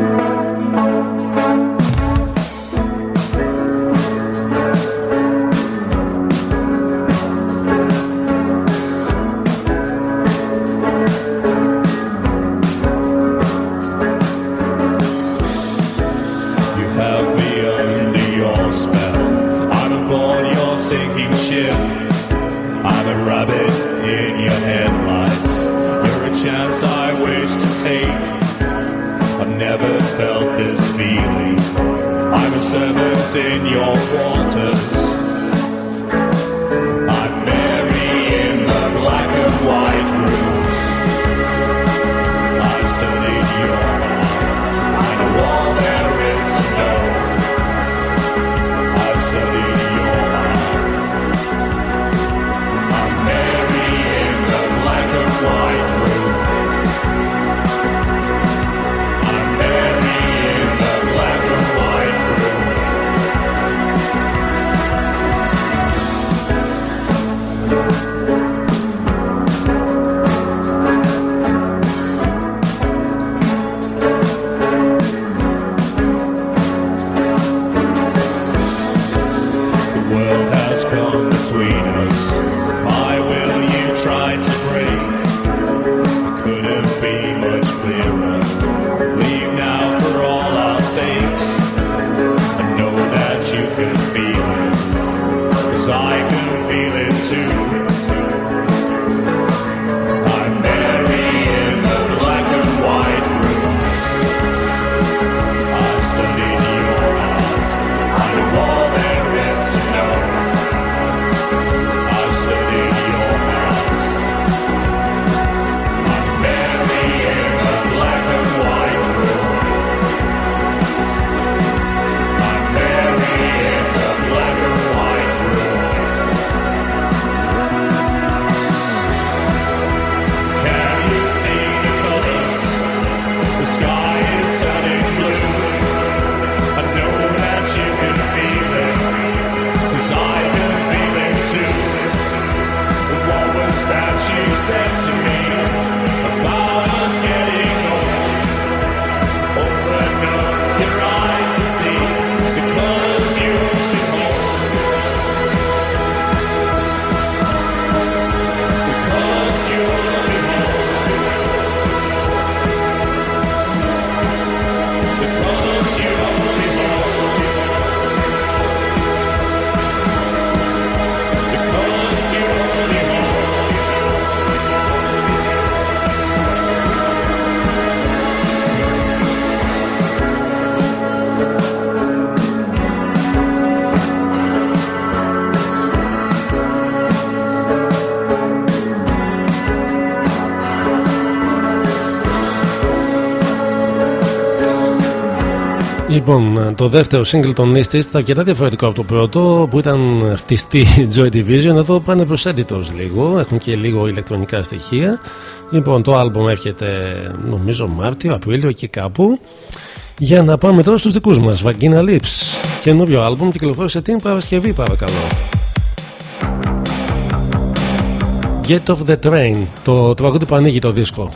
Λοιπόν, το δεύτερο single των East ήταν αρκετά διαφορετικό από το πρώτο που ήταν χτιστή Joy Division. Εδώ πάνε προς editors λίγο, έχουν και λίγο ηλεκτρονικά στοιχεία. Λοιπόν, το album έρχεται νομίζω Μάρτιο, Απρίλιο εκεί κάπου. Για να πάμε τώρα στους δικούς μας, Vagina Lips. Καινούριο album κυκλοφόρησε την Παρασκευή παρακαλώ. Get off the train, το τραγούδι που ανοίγει το δίσκο.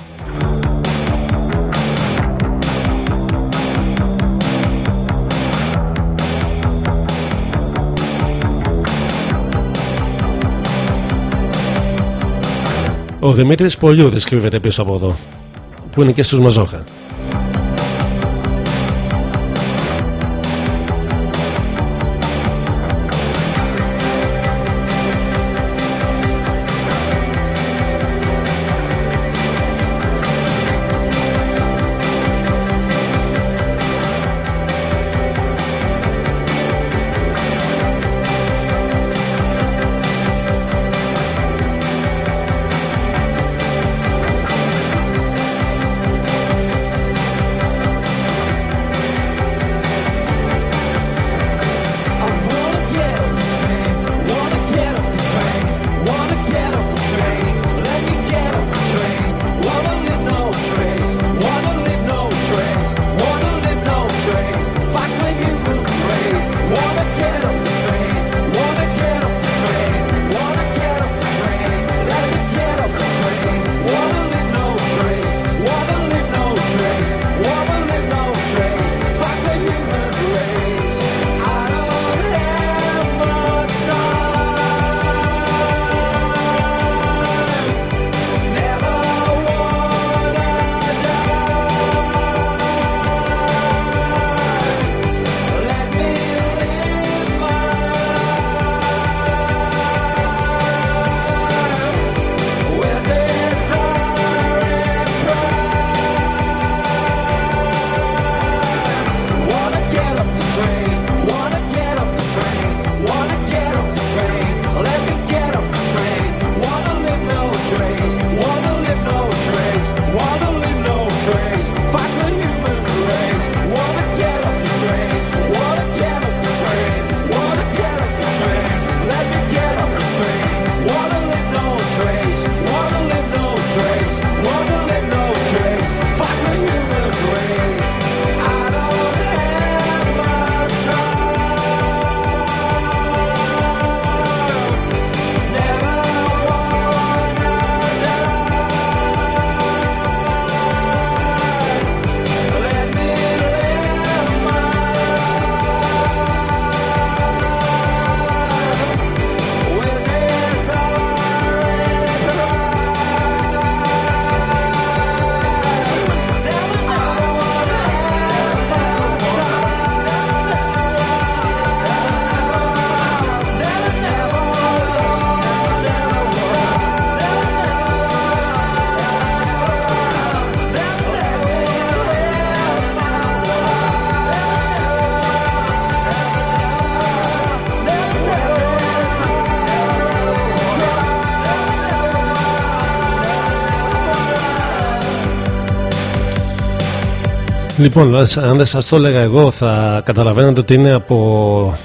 Ο Δημήτρης Πολιούδης κρύβεται πίσω από εδώ που είναι και στους Μαζόχα Λοιπόν, αν δεν σας το έλεγα εγώ θα καταλαβαίνετε ότι είναι από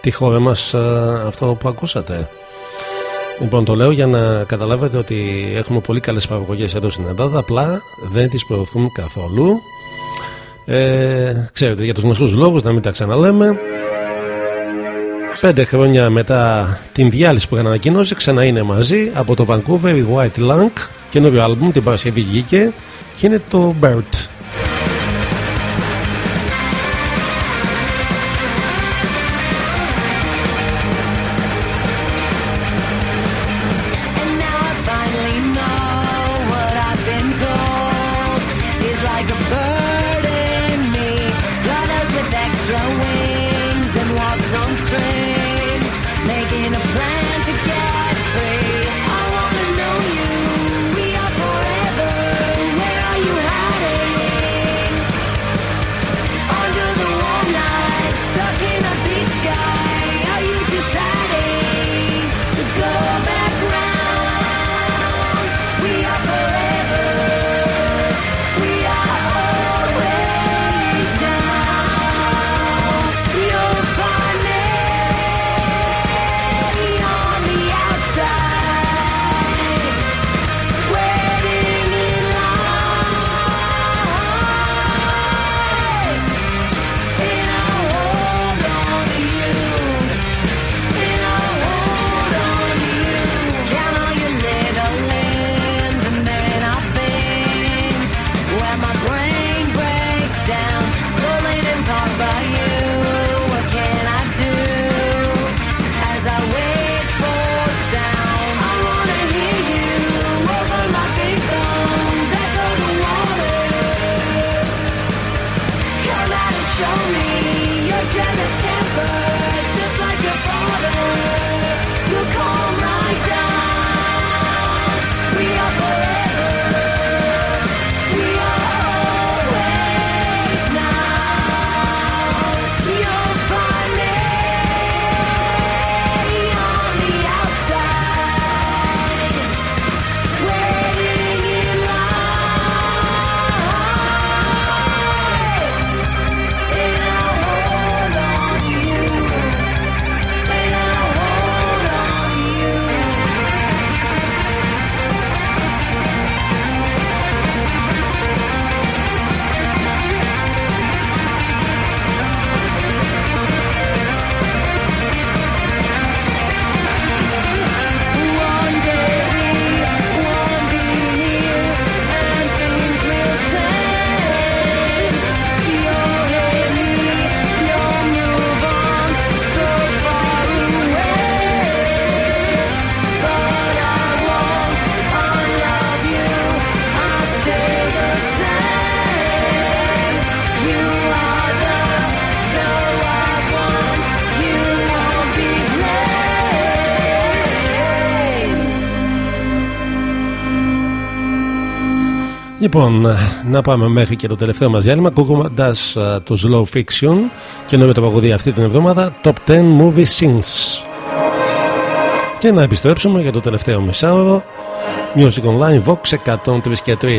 τη χώρα μας αυτό που ακούσατε. Λοιπόν, το λέω για να καταλάβετε ότι έχουμε πολύ καλές παραγωγές εδώ στην Ελλάδα, απλά δεν τις προωθούμε καθόλου. Ε, ξέρετε, για τους γνωστού λόγους, να μην τα ξαναλέμε. Πέντε χρόνια μετά την διάλυση που είχαν ανακοινώσει, ξανά είναι μαζί από το Vancouver, η White Lang, καινούριο άλμπουμ, την Παρασκευή βγήκε και είναι το Bert. Λοιπόν, να πάμε μέχρι και το τελευταίο μας διάλειμμα ακούγοντας uh, το Slow Fiction και νόμιο το παγωδί αυτή την εβδομάδα Top 10 Movies Scenes και να επιστρέψουμε για το τελευταίο μισάωρο. Music Online Vox 103 και 3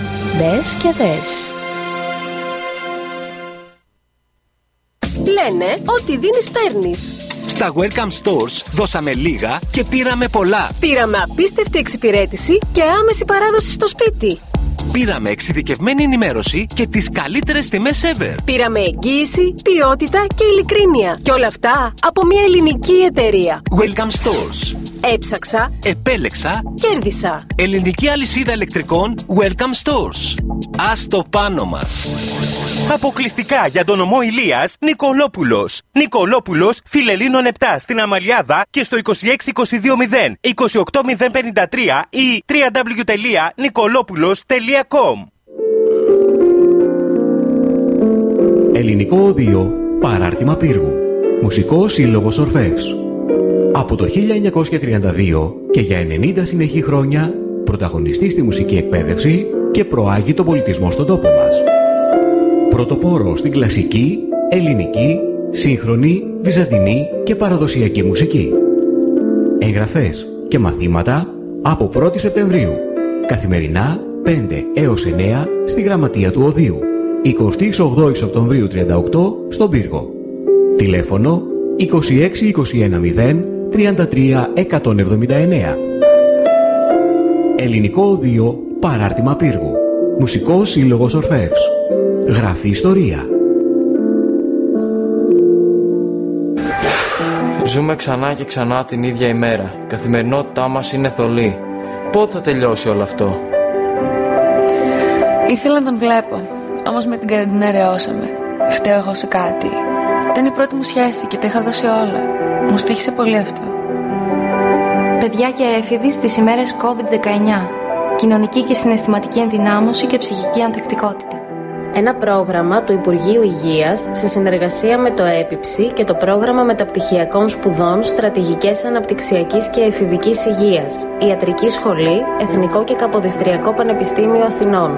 Μπες και δες. Λένε ότι δίνεις παίρνεις. Στα Welcome Stores δώσαμε λίγα και πήραμε πολλά. Πήραμε απίστευτη εξυπηρέτηση και άμεση παράδοση στο σπίτι. Πήραμε εξειδικευμένη ενημέρωση και τις καλύτερες τιμές ever. Πήραμε εγγύηση, ποιότητα και ειλικρίνεια. Και όλα αυτά από μια ελληνική εταιρεία. Welcome Stores. Έψαξα, Επέλεξα κέρδισα. ελληνική αλυσίδα ηλεκτρικών Welcome Stores. Ας το πάνω μας. Αποκλειστικά για τον ομό Ηλίας Νικολόπουλος. Νικολόπουλος, Φιλελίνων 7 στην Αμαλιάδα και στο 26220 28053 ή www.nicolopoulos.com Ελληνικό Οδείο Παράρτημα Πύργου Μουσικός Σύλλογος Ορφεύς Από το 1932 και για 90 συνεχή χρόνια πρωταγωνιστή στη μουσική εκπαίδευση και προάγει τον πολιτισμό στον τόπο μας. Πρωτοπόρο στην κλασική, ελληνική, σύγχρονη, βυζαντινή και παραδοσιακή μουσική. Εγγραφές και μαθήματα από 1η Σεπτεμβρίου. Καθημερινά 5 έως 9 στη Γραμματεία του Οδείου. 28 Οκτωβρίου 38 στον Πύργο. Τηλέφωνο 26210 33 179. Ελληνικό Οδείο Παράρτημα Πύργου. Μουσικός Σύλλογος Ορφεύς. Γράφει ιστορία. Ζούμε ξανά και ξανά την ίδια ημέρα. Η καθημερινότητά μας είναι θολή. Πότε θα τελειώσει όλο αυτό; Ήθελα να τον βλέπω, όμως με την καραντινά ρεώσαμε. Φταίω εγώ σε κάτι. Ήταν η πρώτη μου σχέση και τα είχα δώσει όλα. Μου στήχησε πολύ αυτό. Παιδιά και έφηβοι στις ημέρες COVID-19. Κοινωνική και συναισθηματική ενδυνάμωση και ψυχική ανθεκτικότητα. Ένα πρόγραμμα του Υπουργείου Υγείας σε συνεργασία με το ΕΠΙΨΗ και το Πρόγραμμα Μεταπτυχιακών Σπουδών Στρατηγικές Αναπτυξιακής και Εφηβικής Υγείας, Ιατρική Σχολή, Εθνικό και Καποδιστριακό Πανεπιστήμιο Αθηνών.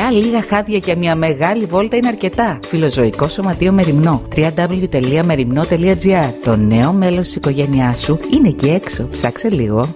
λίγα χάδια και μια μεγάλη βόλτα είναι αρκετά. Φιλοζωικό Σωματείο Μεριμνό. www.merimno.gr Το νέο μέλος της οικογένειάς σου είναι εκεί έξω. Ψάξε λίγο.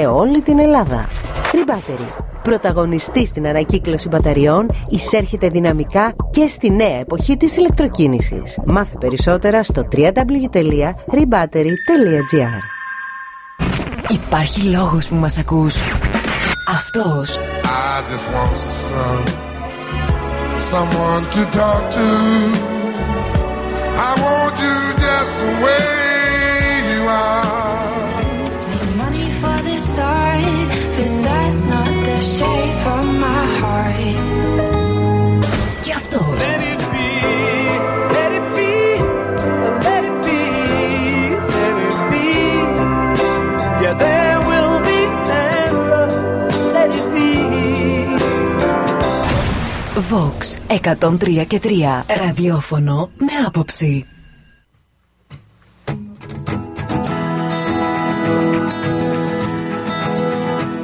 όλη την Ελλάδα. Rebattery. Πρωταγωνιστή στην ανακύκλωση μπαταριών, εισέρχεται δυναμικά και στη νέα εποχή της ηλεκτροκίνησης. Μάθε περισσότερα στο www.rebattery.gr Υπάρχει λόγος που μας ακούς. Αυτός. I just want some, someone to talk to. I want you just the way you are. Vox 103 και 3 ραδιόφωνο με άποψη.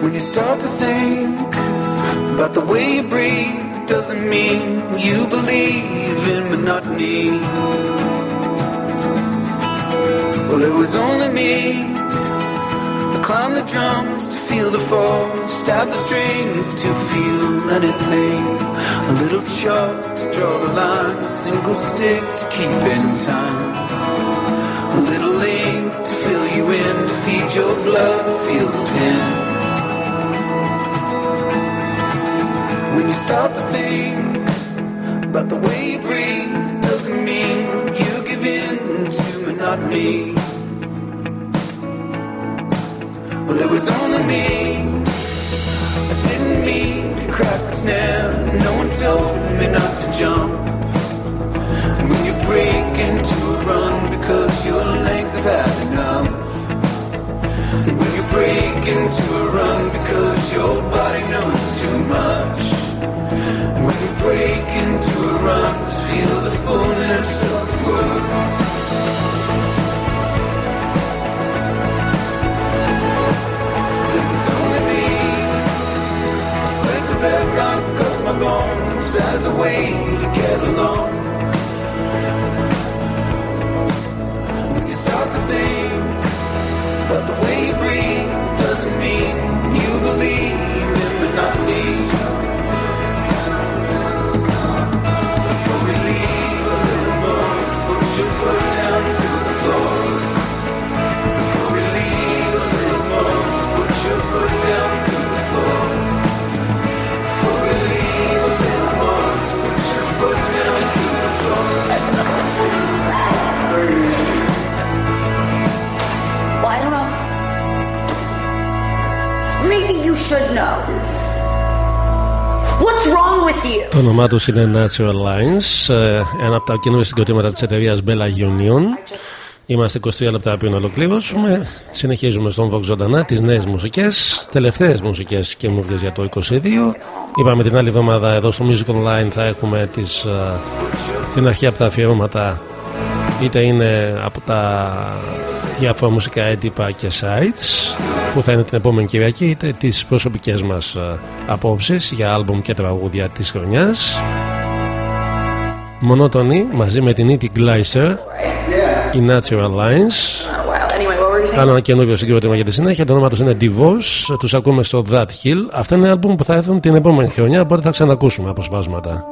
When you start to think about the way you breathe, doesn't mean you believe in monotony. Well, it was only me who climbed the drums to feel the fall, stab the strings to feel anything. A little chalk to draw the line, a single stick to keep in time. A little ink to fill you in, to feed your blood, to feel the pins. When you stop to think about the way you breathe, it doesn't mean you give in to monotony. Well, it was only me. I didn't mean to crack the snare. No one told me not to jump. And when you break into a run because your legs have had enough. And when you break into a run because your body knows too much. And when you break into a run, just feel the fullness of the world. The bedrock of my bones as a way to get along. When you start to think about the way you breathe, doesn't mean you believe in monotony. Should know. What's wrong with you? Το όνομά τους είναι Natural Lines, ε, ένα από τα καινούργια συγκροτήματα της εταιρείας Bella Union. Είμαστε 23 λεπτά πριν ολοκληρώσουμε. Συνεχίζουμε στον Vox ζωντανά τις νέες μουσικές, τελευταίες μουσικές καινούργιες για το 22. Είπαμε την άλλη εβδομάδα εδώ στο Music Online θα έχουμε τις, ε, την αρχή από τα αφιερώματα είτε είναι από τα διάφορα μουσικά έντυπα και sites που θα είναι την επόμενη Κυριακή είτε τις προσωπικές μας ε, απόψεις για άλμπουμ και τραγούδια της χρονιάς Μονότονη μαζί με την E.T. Gleiser η Natural Lines Well, anyway, what were you saying? Κάνω ένα καινούριο συγκρότημα για τη συνέχεια. Το όνομα τους είναι Divorce. Τους ακούμε στο That Hill. Αυτό είναι άλμπουμ που θα έρθουν την επόμενη χρονιά. Οπότε θα ξανακούσουμε αποσπάσματα.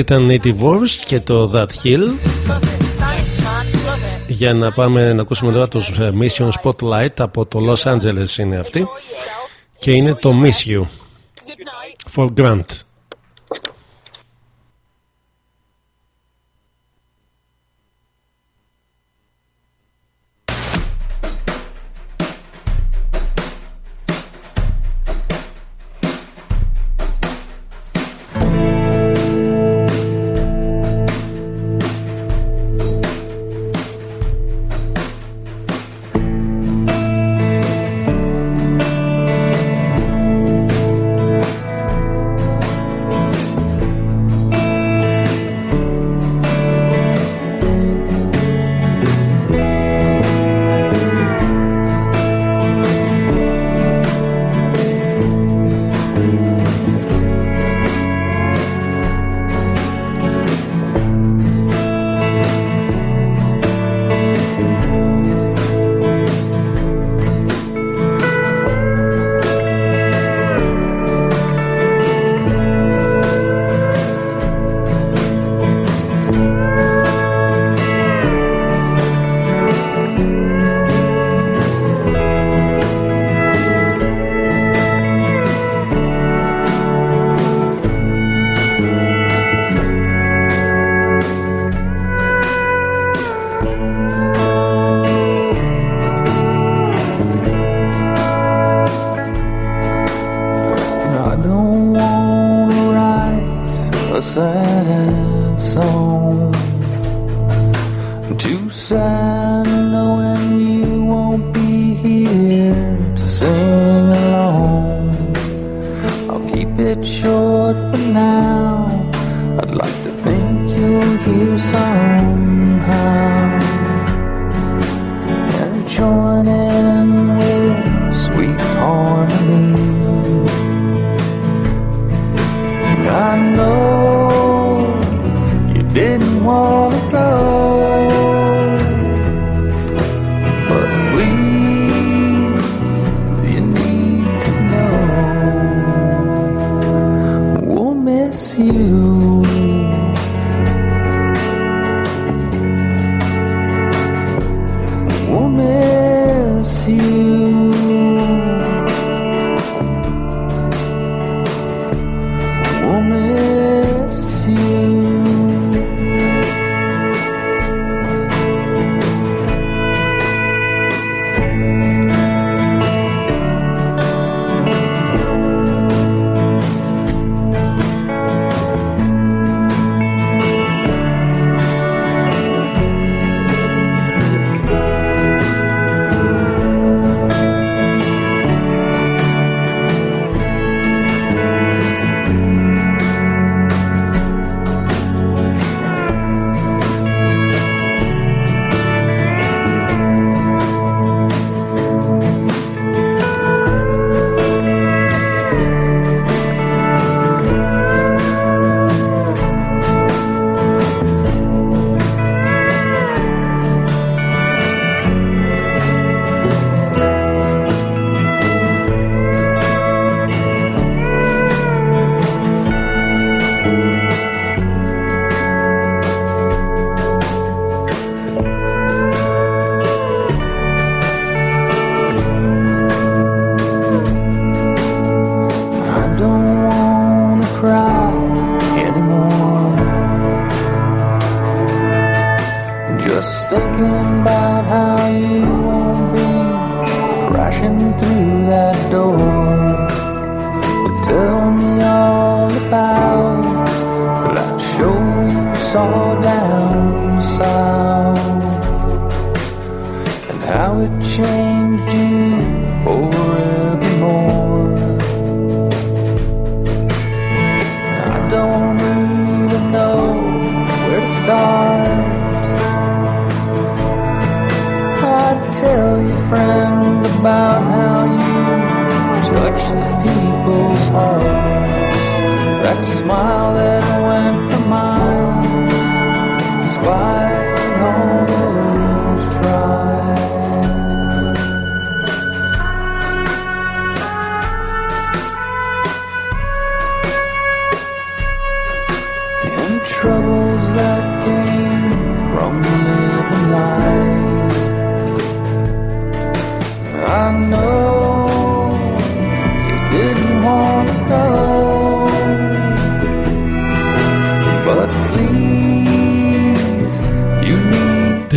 ήταν η Divorce και το That Hill. Για να πάμε να ακούσουμε τώρα το ε, Mission Spotlight από το Los Angeles είναι αυτή και είναι το Miss You for Grant.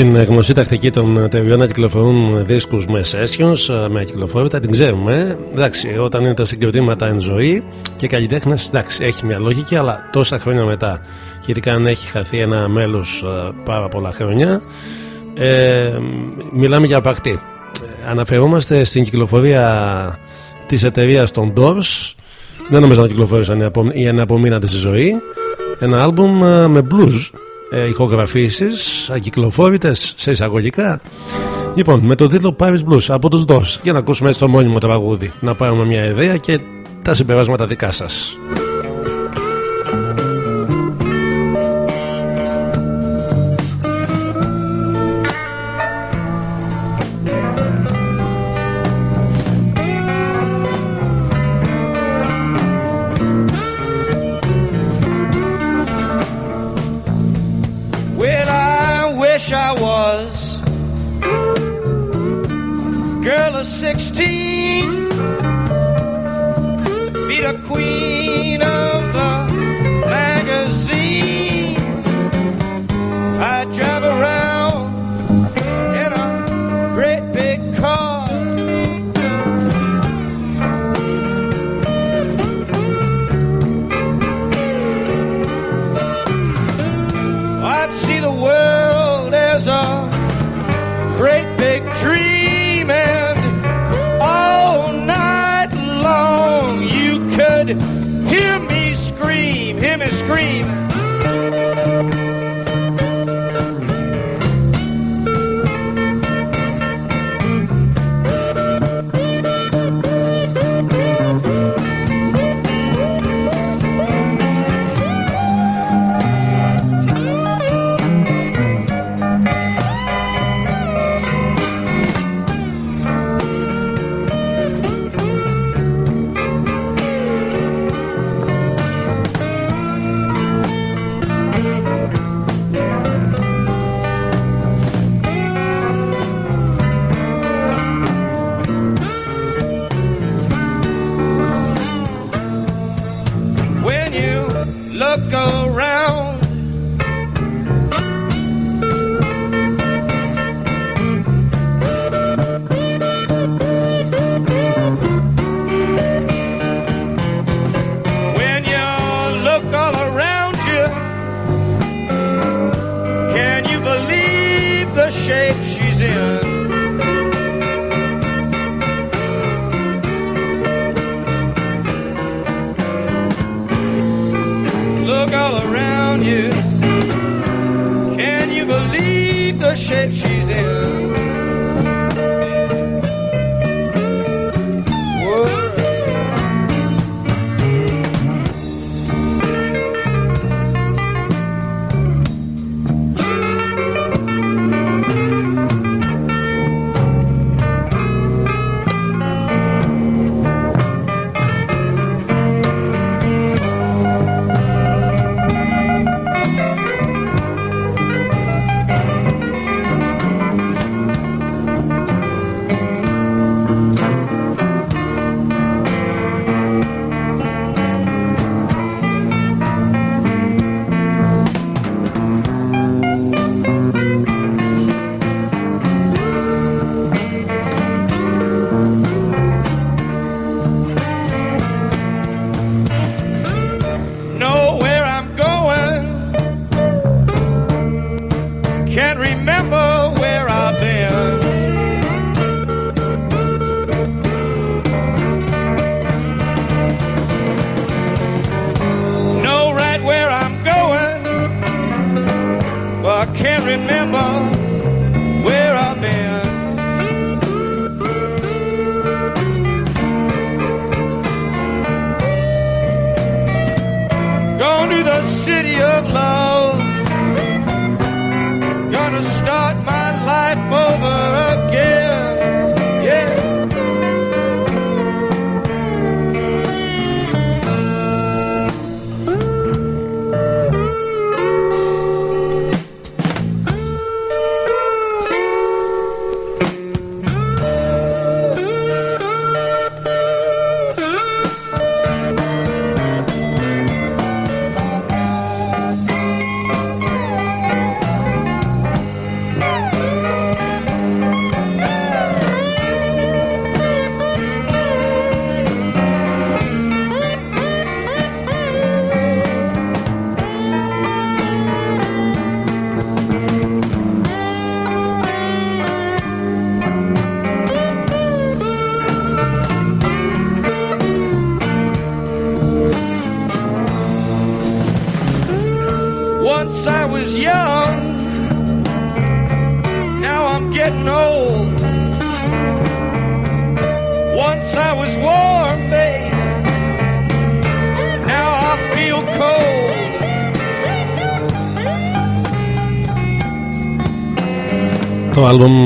Την γνωστή τακτική των εταιριών να κυκλοφορούν δίσκους με sessions, με κυκλοφόρητα, την ξέρουμε. Εντάξει, όταν είναι τα συγκριτήματα εν ζωή και καλλιτέχνες, εντάξει, έχει μια λογική, αλλά τόσα χρόνια μετά, και ειδικά αν έχει χαθεί ένα μέλος πάρα πολλά χρόνια, ε, μιλάμε για απακτή. Ε, Αναφερόμαστε στην κυκλοφορία της εταιρείας των Doors. Δεν νομίζω να κυκλοφόρησαν οι απο- οι αναπομείναντε στη ζωή. Ένα άλμπουμ ε, με blues ε, ηχογραφήσεις ακυκλοφόρητες σε εισαγωγικά. Λοιπόν με το τίτλο Paris Blues από τους Doors για να ακούσουμε έτσι το μόνιμο τραγούδι να πάρουμε μια ιδέα και τα συμπεράσματα δικά σας girl 16, be the queen of scream,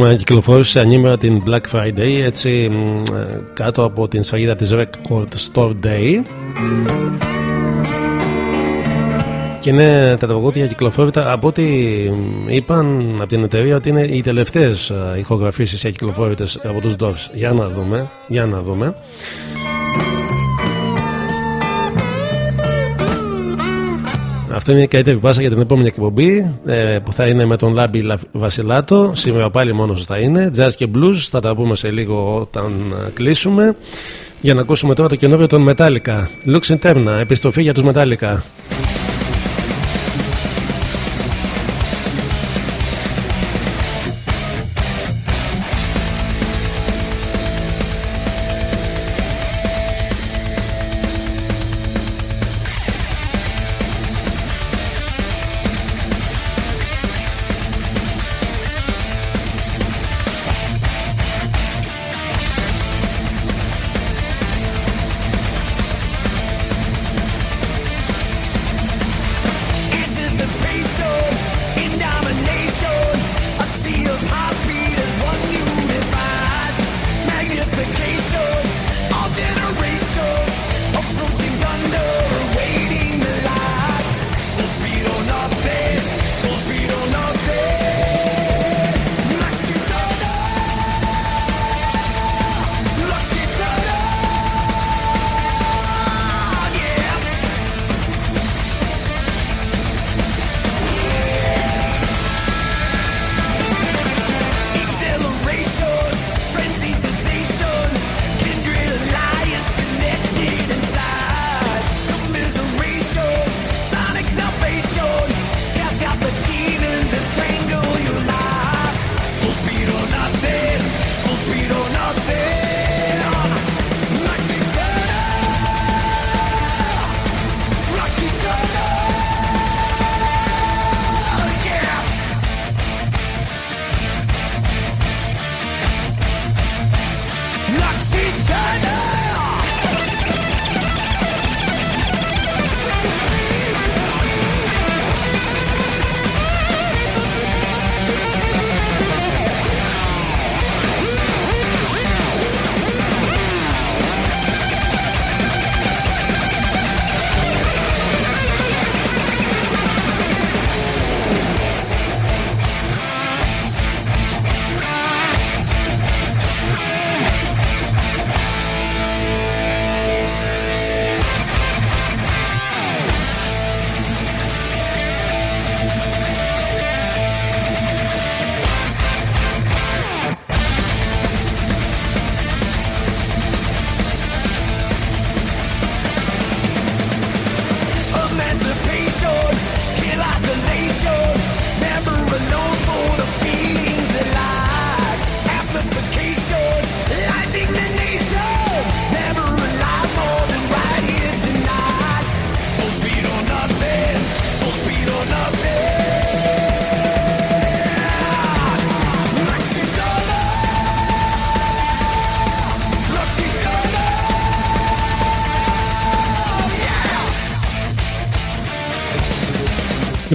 Το άλμπουμ ε, κυκλοφόρησε ανήμερα την Black Friday έτσι μ, ε, κάτω από την σφαγίδα της Record Store Day. Και είναι τα τραγούδια κυκλοφόρητα από ό,τι μ, είπαν από την εταιρεία ότι είναι οι τελευταίες ε, ηχογραφήσεις και κυκλοφόρητες από τους Doors. Για να δούμε, για να δούμε Αυτό είναι η καλύτερη πάσα για την επόμενη εκπομπή ε, που θα είναι με τον Λάμπη Λα- Βασιλάτο. Σήμερα πάλι μόνος θα είναι. Jazz και blues θα τα πούμε σε λίγο όταν ε, κλείσουμε. Για να ακούσουμε τώρα το καινούριο των Metallica. Lux Interna, επιστροφή για τους Metallica.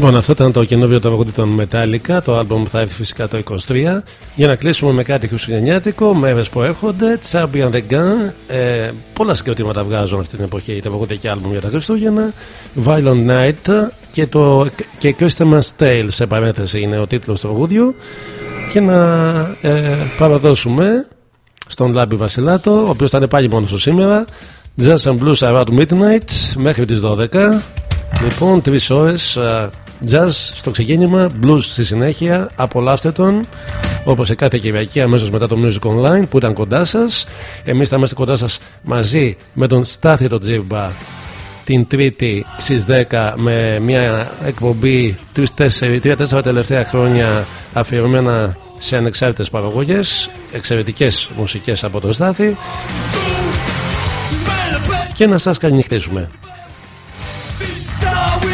Λοιπόν, αυτό ήταν το καινούριο τραγούδι των Metallica, το άλμπομ θα έρθει φυσικά το 23. Για να κλείσουμε με κάτι χριστουγεννιάτικο, μέρες που έρχονται, Champion the Gun. Ε, πολλά συγκροτήματα βγάζουν αυτή την εποχή, τα βγαίνουν και άλμπομ για τα Χριστούγεννα. Violent Night και, το, και Christmas Tale σε παρένθεση είναι ο τίτλος του τραγούδιου. Και να ε, παραδώσουμε στον Λάμπη Βασιλάτο, ο οποίος θα είναι πάλι μόνος του σήμερα. Jazz and Blues Around Midnight μέχρι τις 12. Λοιπόν, τρεις ώρες jazz στο ξεκίνημα, blues στη συνέχεια. Απολαύστε τον όπως σε κάθε Κυριακή αμέσως μετά το Music Online που ήταν κοντά σας. Εμείς θα είμαστε κοντά σας μαζί με τον Στάθη τον Τζίμπα την Τρίτη στις 10 με μια εκπομπή 3-4 τελευταία χρόνια αφιερωμένα σε ανεξάρτητες παραγωγές εξαιρετικές μουσικές από τον Στάθη και να σας καληνυχτήσουμε Shall we